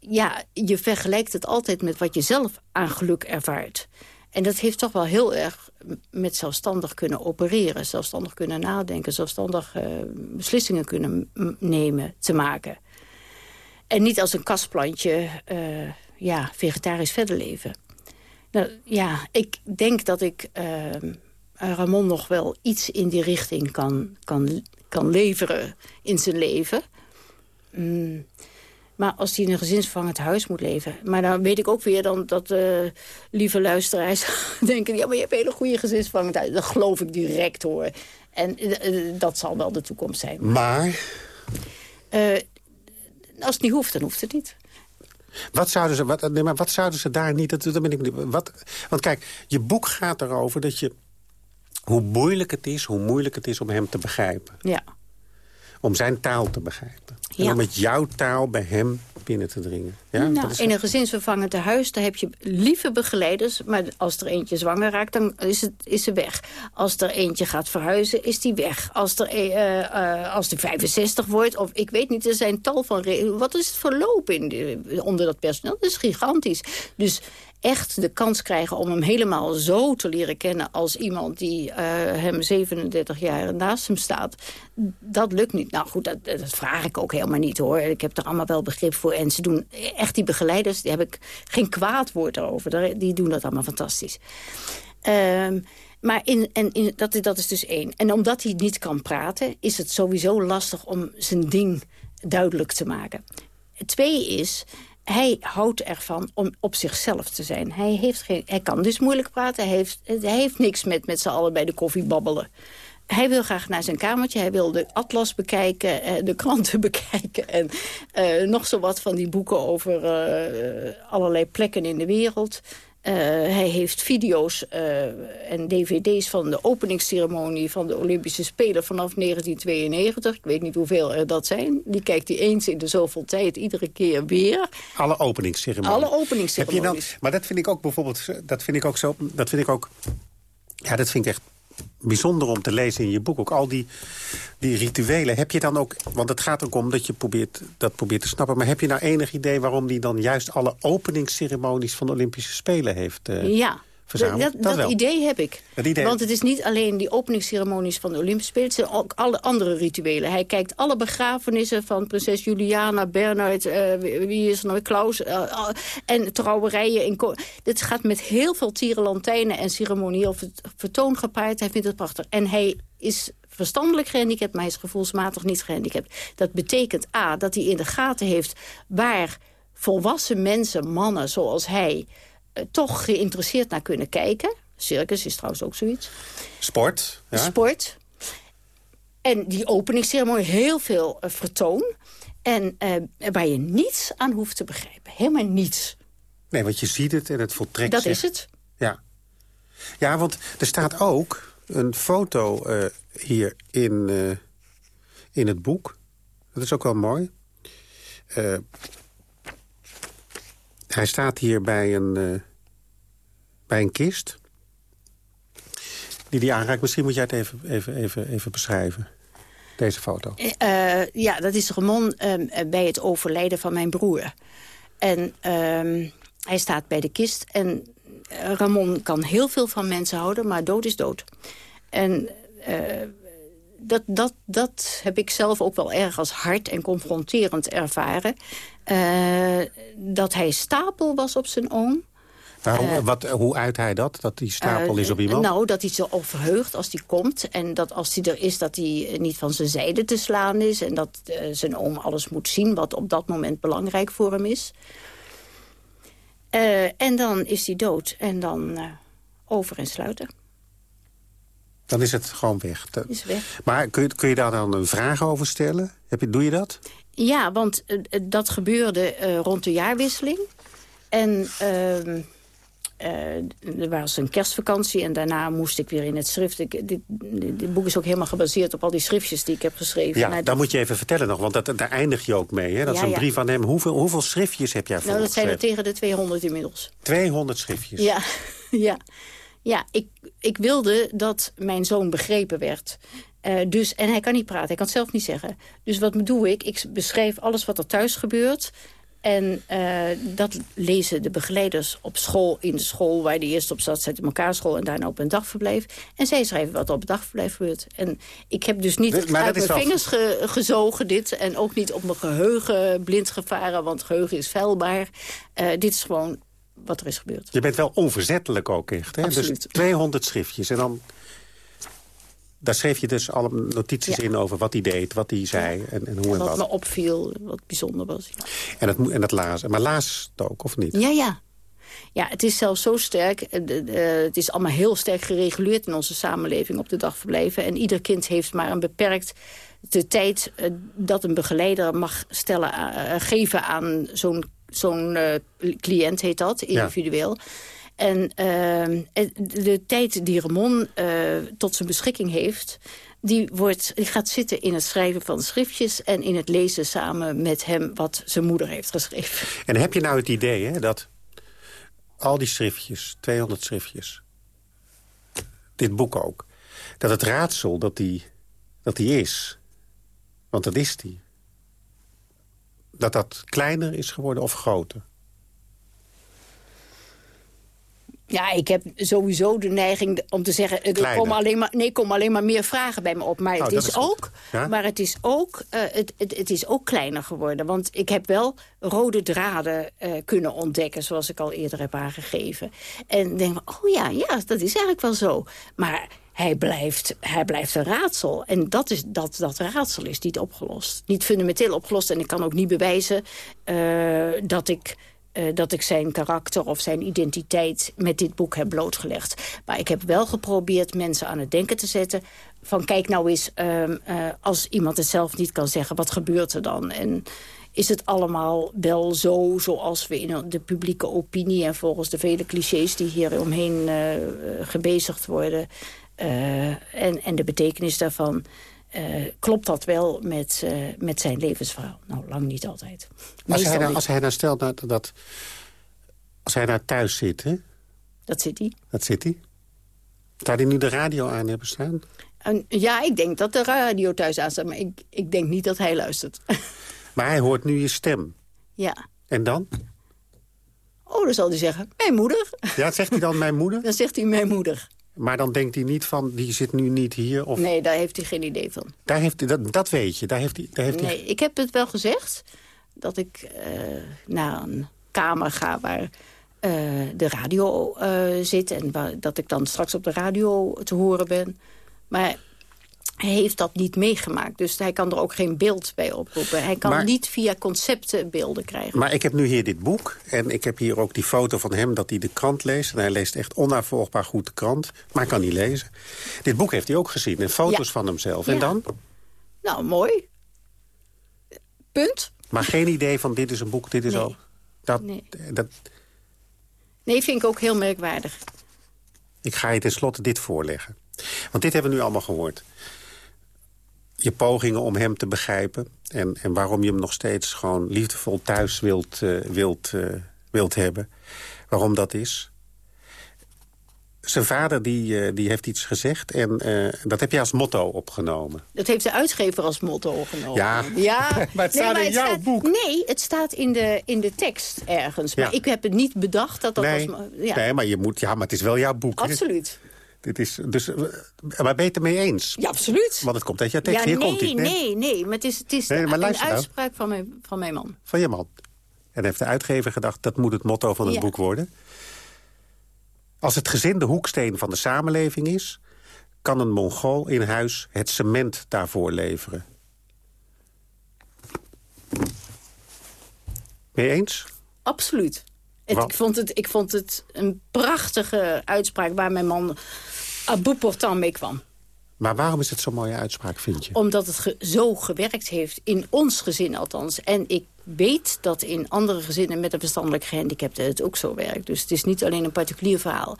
O: ja, je vergelijkt het altijd met wat je zelf aan geluk ervaart. En dat heeft toch wel heel erg met zelfstandig kunnen opereren. Zelfstandig kunnen nadenken. Zelfstandig uh, beslissingen kunnen nemen, te maken. En niet als een kastplantje uh, ja, vegetarisch verder leven. Nou, ja, ik denk dat ik uh, Ramon nog wel iets in die richting kan, kan, kan leveren in zijn leven. Mm. Maar als hij in een gezinsvervangend huis moet leven... maar dan weet ik ook weer dan dat uh, lieve luisteraars denken... ja, maar je hebt een hele goede gezinsvervangend huis. Dat geloof ik direct, hoor. En uh, dat zal wel de toekomst zijn.
N: Maar?
O: Uh, als het niet hoeft, dan hoeft het niet.
N: Wat zouden ze, wat, nee, maar wat zouden ze daar niet... Dat, dat ben ik, wat, want kijk, je boek gaat erover dat je... hoe moeilijk het is, hoe moeilijk het is om hem te begrijpen.
O: Ja.
N: Om zijn taal te begrijpen. Ja. Om met jouw taal bij hem binnen te dringen. Ja?
O: Nou, in een gezinsvervangend huis daar heb je lieve begeleiders... maar als er eentje zwanger raakt, dan is, het, is ze weg. Als er eentje gaat verhuizen, is die weg. Als er uh, uh, als die 65 wordt, of ik weet niet, er zijn tal van... Wat is het verloop in, onder dat personeel? Dat is gigantisch. Dus echt de kans krijgen om hem helemaal zo te leren kennen... als iemand die uh, hem 37 jaar naast hem staat. Dat lukt niet. Nou goed, dat, dat, vraag ik ook helemaal niet hoor. Ik heb er allemaal wel begrip voor. En ze doen echt die begeleiders, die heb ik geen kwaad woord over. Die doen dat allemaal fantastisch. Um, maar in, en in, dat, dat is dus één. En omdat hij niet kan praten, is het sowieso lastig om zijn ding duidelijk te maken. Twee is, hij houdt ervan om op zichzelf te zijn. Hij, heeft geen, hij kan dus moeilijk praten. Hij heeft, hij heeft niks met met z'n allen bij de koffie babbelen. Hij wil graag naar zijn kamertje. Hij wil de atlas bekijken, eh, de kranten bekijken... en uh, nog zo wat van die boeken over uh, allerlei plekken in de wereld. Uh, hij heeft video's uh, en dvd's van de openingsceremonie van de Olympische Spelen vanaf 1992. Ik weet niet hoeveel er dat zijn. Die kijkt hij eens in de zoveel tijd, iedere keer weer.
N: Alle openingsceremonies.
O: Alle openingsceremonies.
N: Heb je dan, maar dat vind ik ook bijvoorbeeld, dat vind ik ook zo, dat vind ik ook, ja, dat vind ik echt bijzonder om te lezen in je boek. Ook al die, die rituelen. Heb je dan ook, want het gaat ook om dat je probeert, dat probeert te snappen... maar heb je nou enig idee waarom die dan juist alle openingsceremonies... van de Olympische Spelen heeft uh,
O: Ja, dat, dat, dat idee heb ik.
N: Idee.
O: Want het is niet alleen die openingsceremonies van de Olympische Spelen... het zijn ook alle andere rituelen. Hij kijkt alle begrafenissen van prinses Juliana, Bernhard... Uh, wie is er nou, Klaus... Uh, en trouwerijen. In Dit gaat met heel veel tierenlantijnen en ceremonieel vertoon gepaard. Hij vindt het prachtig. En hij is verstandelijk gehandicapt, maar hij is gevoelsmatig niet gehandicapt. Dat betekent A, dat hij in de gaten heeft waar volwassen mensen, mannen zoals hij toch geïnteresseerd naar kunnen kijken. Circus is trouwens ook zoiets.
N: Sport. Ja.
O: Sport. En die openingsceremonie, heel veel uh, vertoon. En uh, waar je niets aan hoeft te begrijpen. Helemaal niets.
N: Nee, want je ziet het en het voltrekt
O: Dat
N: zich.
O: is het.
N: Ja. ja, want er staat ook een foto hier in, in het boek. Dat is ook wel mooi. Hij staat hier bij een, bij een kist. Die die aanraakt. Misschien moet jij het even, even, even, even beschrijven. Deze foto.
O: Uh, ja, dat is Ramon uh, bij het overlijden van mijn broer. En ehm, hij staat bij de kist. En Ramon kan heel veel van mensen houden, maar dood is dood. En dat, dat, dat heb ik zelf ook wel erg als hard en confronterend ervaren. Uh, dat hij stapel was op zijn oom.
N: Waarom, uh, wat, hoe uit hij dat, dat hij stapel uh, is op iemand?
O: Nou, dat hij zo verheugt als hij komt. En dat als hij er is, dat hij niet van zijn zijde te slaan is. En dat zijn oom alles moet zien wat op dat moment belangrijk voor hem is. en dan is hij dood. En dan over en sluiten.
N: Dan is het gewoon weg.
O: Is weg.
N: Maar kun je, kun je daar dan een vraag over stellen? Heb je, doe je dat?
O: Ja, want dat gebeurde rond de jaarwisseling. En uh, er was een kerstvakantie en daarna moest ik weer in het schrift. Ik, dit, dit, boek is ook helemaal gebaseerd op al die schriftjes die ik heb geschreven.
N: Ja, nou, dan moet je even vertellen nog, want dat, daar eindig je ook mee. Hè? Dat ja, is een brief ja. van hem. Hoeveel, hoeveel schriftjes heb jij voor
O: Nou, dat zijn er tegen de 200 inmiddels.
N: 200 schriftjes?
O: Ja, ja. Ja, ik, ik wilde dat mijn zoon begrepen werd. Uh, dus, en hij kan niet praten, hij kan het zelf niet zeggen. Dus wat doe ik? Ik beschrijf alles wat er thuis gebeurt. En uh, dat lezen de begeleiders op school, in de school waar die eerst op zat, zat in elkaar school en daarna op een dagverblijf. En zij schrijven wat op het dagverblijf gebeurt. En ik heb dus niet
N: maar
O: uit mijn
N: wel...
O: vingers ge, gezogen dit en ook niet op mijn geheugen blind gevaren, want geheugen is vuilbaar. Uh, dit is gewoon wat er is gebeurd.
N: Je bent wel onverzettelijk ook echt, hè?
O: Absoluut.
N: Dus 200 schriftjes en dan daar schreef je dus alle notities
O: Ja.
N: in over wat hij deed, wat hij zei en, en hoe en
O: wat
N: wat.
O: me opviel, wat bijzonder was. Ja.
N: En dat, en dat laas. Maar laas het ook, of niet?
O: Ja, ja. Ja, het is zelfs zo sterk. eh, de- het is allemaal heel sterk gereguleerd in onze samenleving op de dagverblijven. En ieder kind heeft maar een beperkt de tijd eh, dat een begeleider mag stellen, eh, geven aan zo'n zo'n eh, cliënt, heet dat, individueel. En eh, de tijd die Ramon eh, tot zijn beschikking heeft... Die, wordt, die gaat zitten in het schrijven van schriftjes... en in het lezen samen met hem wat zijn moeder heeft geschreven.
N: En heb je nou het idee hè, dat al die schriftjes, 200 schriftjes... dit boek ook, dat het raadsel dat die, dat die is... want dat is die... dat dat kleiner is geworden of groter?
O: Ja, ik heb sowieso de neiging om te zeggen... er
N: Kleiner.
O: komen alleen maar, nee, komen alleen maar meer vragen bij me op. Maar,
N: Oh,
O: het, is ook,
N: Ja?
O: maar het, is ook, eh, het, het, het is ook kleiner geworden. Want ik heb wel rode draden eh, kunnen ontdekken... zoals ik al eerder heb aangegeven. En denk van, oh ja, ja, dat is eigenlijk wel zo. Maar hij blijft, hij blijft een raadsel. En dat, is, dat, dat raadsel is niet opgelost. Niet fundamenteel opgelost. En ik kan ook niet bewijzen eh, dat ik eh, dat ik zijn karakter of zijn identiteit met dit boek heb blootgelegd. Maar ik heb wel geprobeerd mensen aan het denken te zetten... van kijk nou eens, ehm, eh, als iemand het zelf niet kan zeggen... wat gebeurt er dan? En is het allemaal wel zo zoals we in de publieke opinie... en volgens de vele clichés die hier omheen eh, gebezigd worden... en, en de betekenis daarvan... eh, klopt dat wel met, eh, met zijn levensverhaal? Nou, lang niet altijd.
N: Als hij, nou, als hij nou stelt dat, dat... Als hij nou thuis zit, hè?
O: Dat zit hij.
N: Dat zit hij. Zou hij nu de radio aan hebben staan?
O: En, ja, ik denk dat de radio thuis aanstaat, maar ik, ik denk niet dat hij luistert.
N: Maar hij hoort nu je stem.
O: ja.
N: En dan?
O: Oh, dan zal hij zeggen, mijn moeder.
N: Ja, zegt hij dan mijn moeder?
O: Dan zegt hij mijn moeder.
N: Maar dan denkt hij niet van, die zit nu niet hier? Of...
O: Nee, daar heeft hij geen idee van.
N: Daar heeft hij, dat, dat weet je. Daar heeft hij, daar heeft hij...
O: Nee, ik heb het wel gezegd dat ik eh, naar een kamer ga waar eh, de radio eh, zit... en waar, dat ik dan straks op de radio te horen ben. Maar hij heeft dat niet meegemaakt, dus hij kan er ook geen beeld bij oproepen. Hij kan
N: Maar-
O: niet via concepten beelden krijgen.
N: Maar ik heb nu hier dit boek. En ik heb hier ook die foto van hem dat hij de krant leest. En hij leest echt onnavolgbaar goed de krant. Maar hij kan niet lezen. Dit boek heeft hij ook gezien. En foto's
O: Ja.
N: van hemzelf. En
O: Ja.
N: dan?
O: Nou, mooi. Punt.
N: Maar geen idee van dit is een boek, dit is
O: Nee.
N: al... Dat,
O: Nee.
N: dat,
O: Nee, vind ik ook heel merkwaardig.
N: ik ga je tenslotte dit voorleggen. Want dit hebben we nu allemaal gehoord. Je pogingen om hem te begrijpen. En, en waarom je hem nog steeds gewoon liefdevol thuis wilt, eh, wilt, eh, wilt hebben. Waarom dat is. Zijn vader die, eh, die heeft iets gezegd. En eh, dat heb je als motto opgenomen.
O: Dat heeft de uitgever als motto genomen.
N: Ja,
O: ja.
N: maar het staat in jouw
O: staat-
N: boek.
O: Nee, het staat in de, in de tekst ergens. Maar
N: Ja.
O: ik heb het niet bedacht dat dat
N: nee,
O: was... Ja,
N: nee, maar je moet. Ja, maar het is wel jouw boek. hè? Dit is, dus, eh, maar ben je het ermee eens?
O: Ja, absoluut.
N: Want het komt uit jouw tekst.
O: Ja,
N: Hier
O: nee,
N: komt hij.
O: nee, nee, Maar het is, het is
N: Nee,
O: een
N: nou.
O: uitspraak van mijn, van mijn man.
N: Van je man. En heeft de uitgever gedacht, dat moet het motto van het
O: Ja.
N: boek worden. Als het gezin de hoeksteen van de samenleving is... kan een Mongool in huis het cement daarvoor leveren. Ben je eens?
O: Absoluut. Het- ik, vond het, ik vond het een prachtige uitspraak waar mijn man à bout portant mee kwam.
N: Maar waarom is het zo'n mooie uitspraak, vind je?
O: Omdat het ge- zo gewerkt heeft, in ons gezin althans. En ik weet dat in andere gezinnen met een verstandelijk gehandicapte het ook zo werkt. Dus het is niet alleen een particulier verhaal.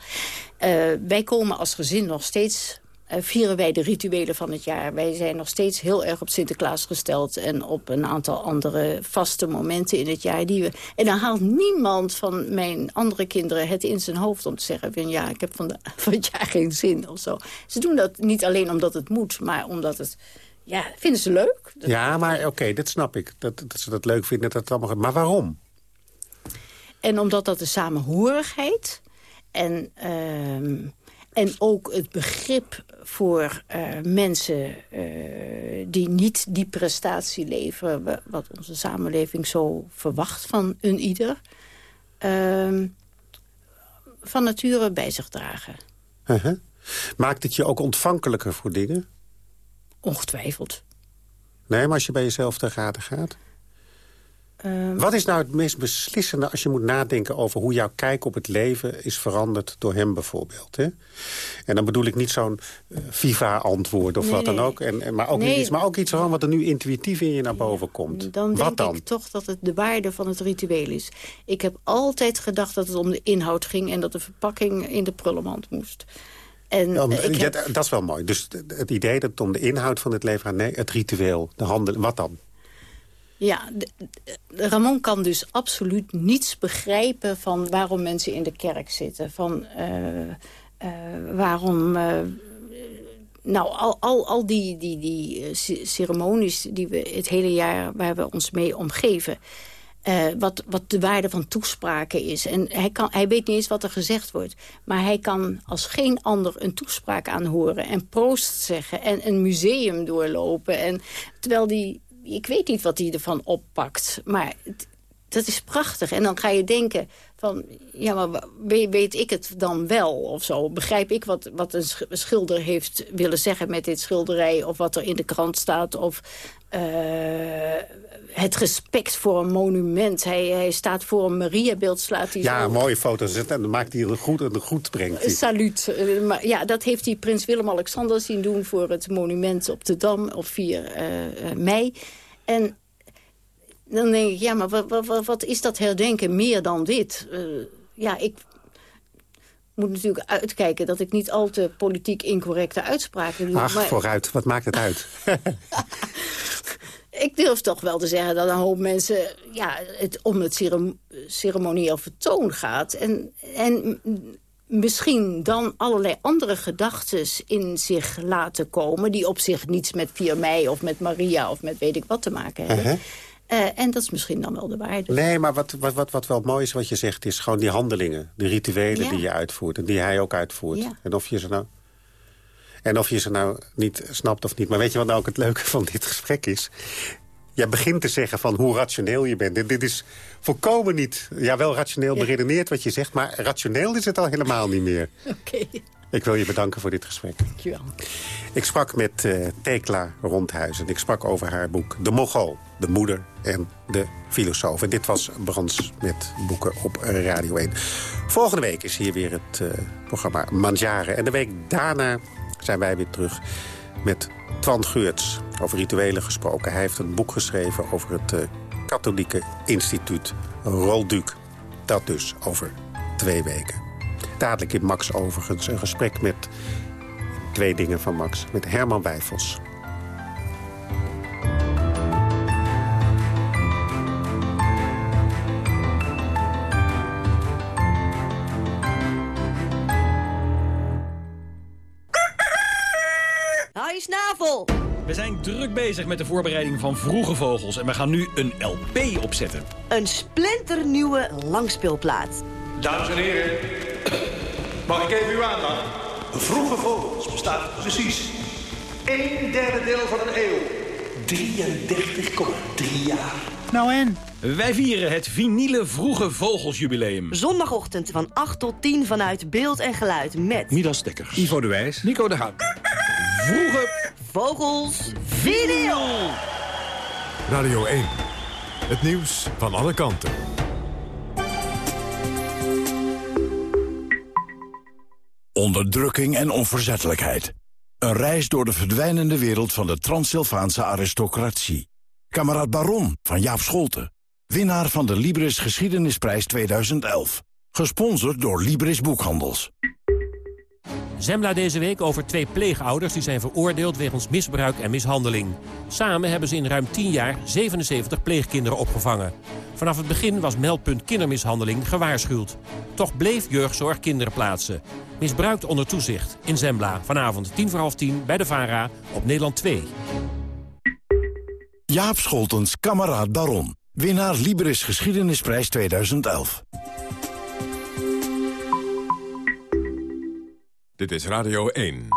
O: Eh, wij komen als gezin nog steeds... eh, vieren wij de rituelen van het jaar. Wij zijn nog steeds heel erg op Sinterklaas gesteld... en op een aantal andere vaste momenten in het jaar. Die we, en dan haalt niemand van mijn andere kinderen het in zijn hoofd... om te zeggen van ja, ik heb van, de, van het jaar geen zin of zo. Ze doen dat niet alleen omdat het moet, maar omdat het... Ja, vinden ze leuk.
N: Ja, maar oké, dat snap ik. Dat, dat ze dat leuk vinden, dat het allemaal... Maar waarom?
O: en omdat dat de samenhorigheid en, ehm, en ook het begrip voor uh, mensen uh, die niet die prestatie leveren... wat onze samenleving zo verwacht van een ieder... Uh, van nature bij zich dragen.
N: Uh -huh. Maakt het je ook ontvankelijker voor dingen?
O: Ongetwijfeld.
N: Nee, maar als je bij jezelf te gaten gaat?
O: Um,
N: Wat is nou het meest beslissende als je moet nadenken over hoe jouw kijk op het leven is veranderd door hem bijvoorbeeld? Hè? En dan bedoel ik niet zo'n uh, Viva-antwoord of
O: Nee,
N: wat dan
O: nee.
N: ook. En, en, maar, ook
O: Nee.
N: iets, maar ook iets van wat er nu intuïtief in je naar boven komt.
O: Dan
N: wat
O: denk
N: dan?
O: ik toch dat het de waarde van het ritueel is. Ik heb altijd gedacht dat het om de inhoud ging... en dat de verpakking in de prullenmand moest. En,
N: Ja,
O: eh,
N: ja, Dat is wel mooi. Dus het- het idee dat het om de inhoud van het leven gaat... nee, het ritueel, de handel, wat dan?
O: Ja, Ramon kan dus absoluut niets begrijpen van waarom mensen in de kerk zitten. Van eh, eh, waarom... eh, nou, al, al, al die, die, die ce- ceremonies die we het hele jaar waar we ons mee omgeven. wat, wat de waarde van toespraken is. En hij, kan, hij weet niet eens wat er gezegd wordt. Maar hij kan als geen ander een toespraak aanhoren... en proost zeggen en een museum doorlopen. En, terwijl die, ik weet niet wat hij ervan oppakt. Maar het- dat is prachtig. En dan ga je denken van, ja, maar weet, ik het dan wel of zo? Begrijp ik wat, wat een sch- schilder heeft willen zeggen met dit schilderij... of wat er in de krant staat, of eh, het respect voor een monument. Hij, hij staat voor een Mariabeeld, slaat hij
N: Ja, mooie foto's. En dan maakt hij een goed, een goed brengt hij.
O: Salut. Eh, maar ja, dat heeft hij prins Willem-Alexander zien doen... voor het monument op de Dam op 4 eh, eh, mei. En dan denk ik, ja, maar wat, wat, wat is dat herdenken meer dan dit? Eh, ja, ik moet natuurlijk uitkijken dat ik niet al te politiek incorrecte uitspraken doe.
N: Ach,
O: maar
N: vooruit. Wat maakt het uit?
O: ik durf toch wel te zeggen dat een hoop mensen... Ja, het om het cerem- ceremonieel vertoon gaat. En, en misschien dan allerlei andere gedachten in zich laten komen... die op zich niets met 4 mei of met Maria of met weet ik wat te maken hebben.
N: Uh-huh.
O: Eh, en dat is misschien dan wel de waarde.
N: Nee, maar wat, wat, wat, wat wel mooi is wat je zegt... is gewoon die handelingen, de rituelen
O: Ja.
N: die je uitvoert... en die hij ook uitvoert.
O: Ja.
N: En of je ze nou... En of je ze nou niet snapt of niet. Maar weet je wat nou ook het leuke van dit gesprek is? Jij begint te zeggen van hoe rationeel je bent. Dit, dit is volkomen niet... Ja, wel rationeel beredeneerd wat je zegt... maar rationeel is het al helemaal niet meer.
O: Oké,
N: Ik wil je bedanken voor dit gesprek.
O: dankjewel.
N: Ik sprak met eh Tekla Rondhuizen. Ik sprak over haar boek De Mogol, de moeder en de filosoof. En dit was Brands met boeken op Radio 1. Volgende week is hier weer het eh, programma Manjaren. En de week daarna zijn wij weer terug met Twan Geurts. Over rituelen gesproken. Hij heeft een boek geschreven over het eh, katholieke instituut Rolduc. Dat dus over twee weken. Dadelijk in Max overigens een gesprek met Twee dingen van Max, met Herman Wijfels.
Q: Bezig met de voorbereiding van Vroege Vogels... en we gaan nu een LP opzetten.
P: Een splinternieuwe langspeelplaat.
R: Dames en heren, mag ik even uw aandacht? Vroege Vogels bestaat precies een derde deel van een eeuw. 33,3 jaar.
Q: Nou en? Wij vieren het vinyle Vroege Vogelsjubileum.
P: Zondagochtend van 8 tot 10 vanuit Beeld en Geluid met...
Q: Midas Stekkers. Ivo de Wijs. Nico de Haan. Vroege
P: Vogels Video.
M: Radio 1. Het nieuws van alle kanten.
K: Onderdrukking en onverzettelijkheid. Een reis door de verdwijnende wereld van de Transsylvaanse aristocratie. Kamerad Baron van Jaap Scholten. Winnaar van de Libris Geschiedenisprijs 2011. Gesponsord door Libris Boekhandels.
S: Zembla deze week over twee pleegouders die zijn veroordeeld wegens misbruik en mishandeling. Samen hebben ze in ruim 10 jaar 77 pleegkinderen opgevangen. Vanaf het begin was meldpunt kindermishandeling gewaarschuwd. Toch bleef jeugdzorg kinderen plaatsen. Misbruikt onder toezicht in Zembla. Vanavond 10 voor half 10 bij de VARA op Nederland 2.
K: Jaap Scholtens Kameraad Baron. Winnaar Libris Geschiedenisprijs 2011.
M: Dit is Radio 1.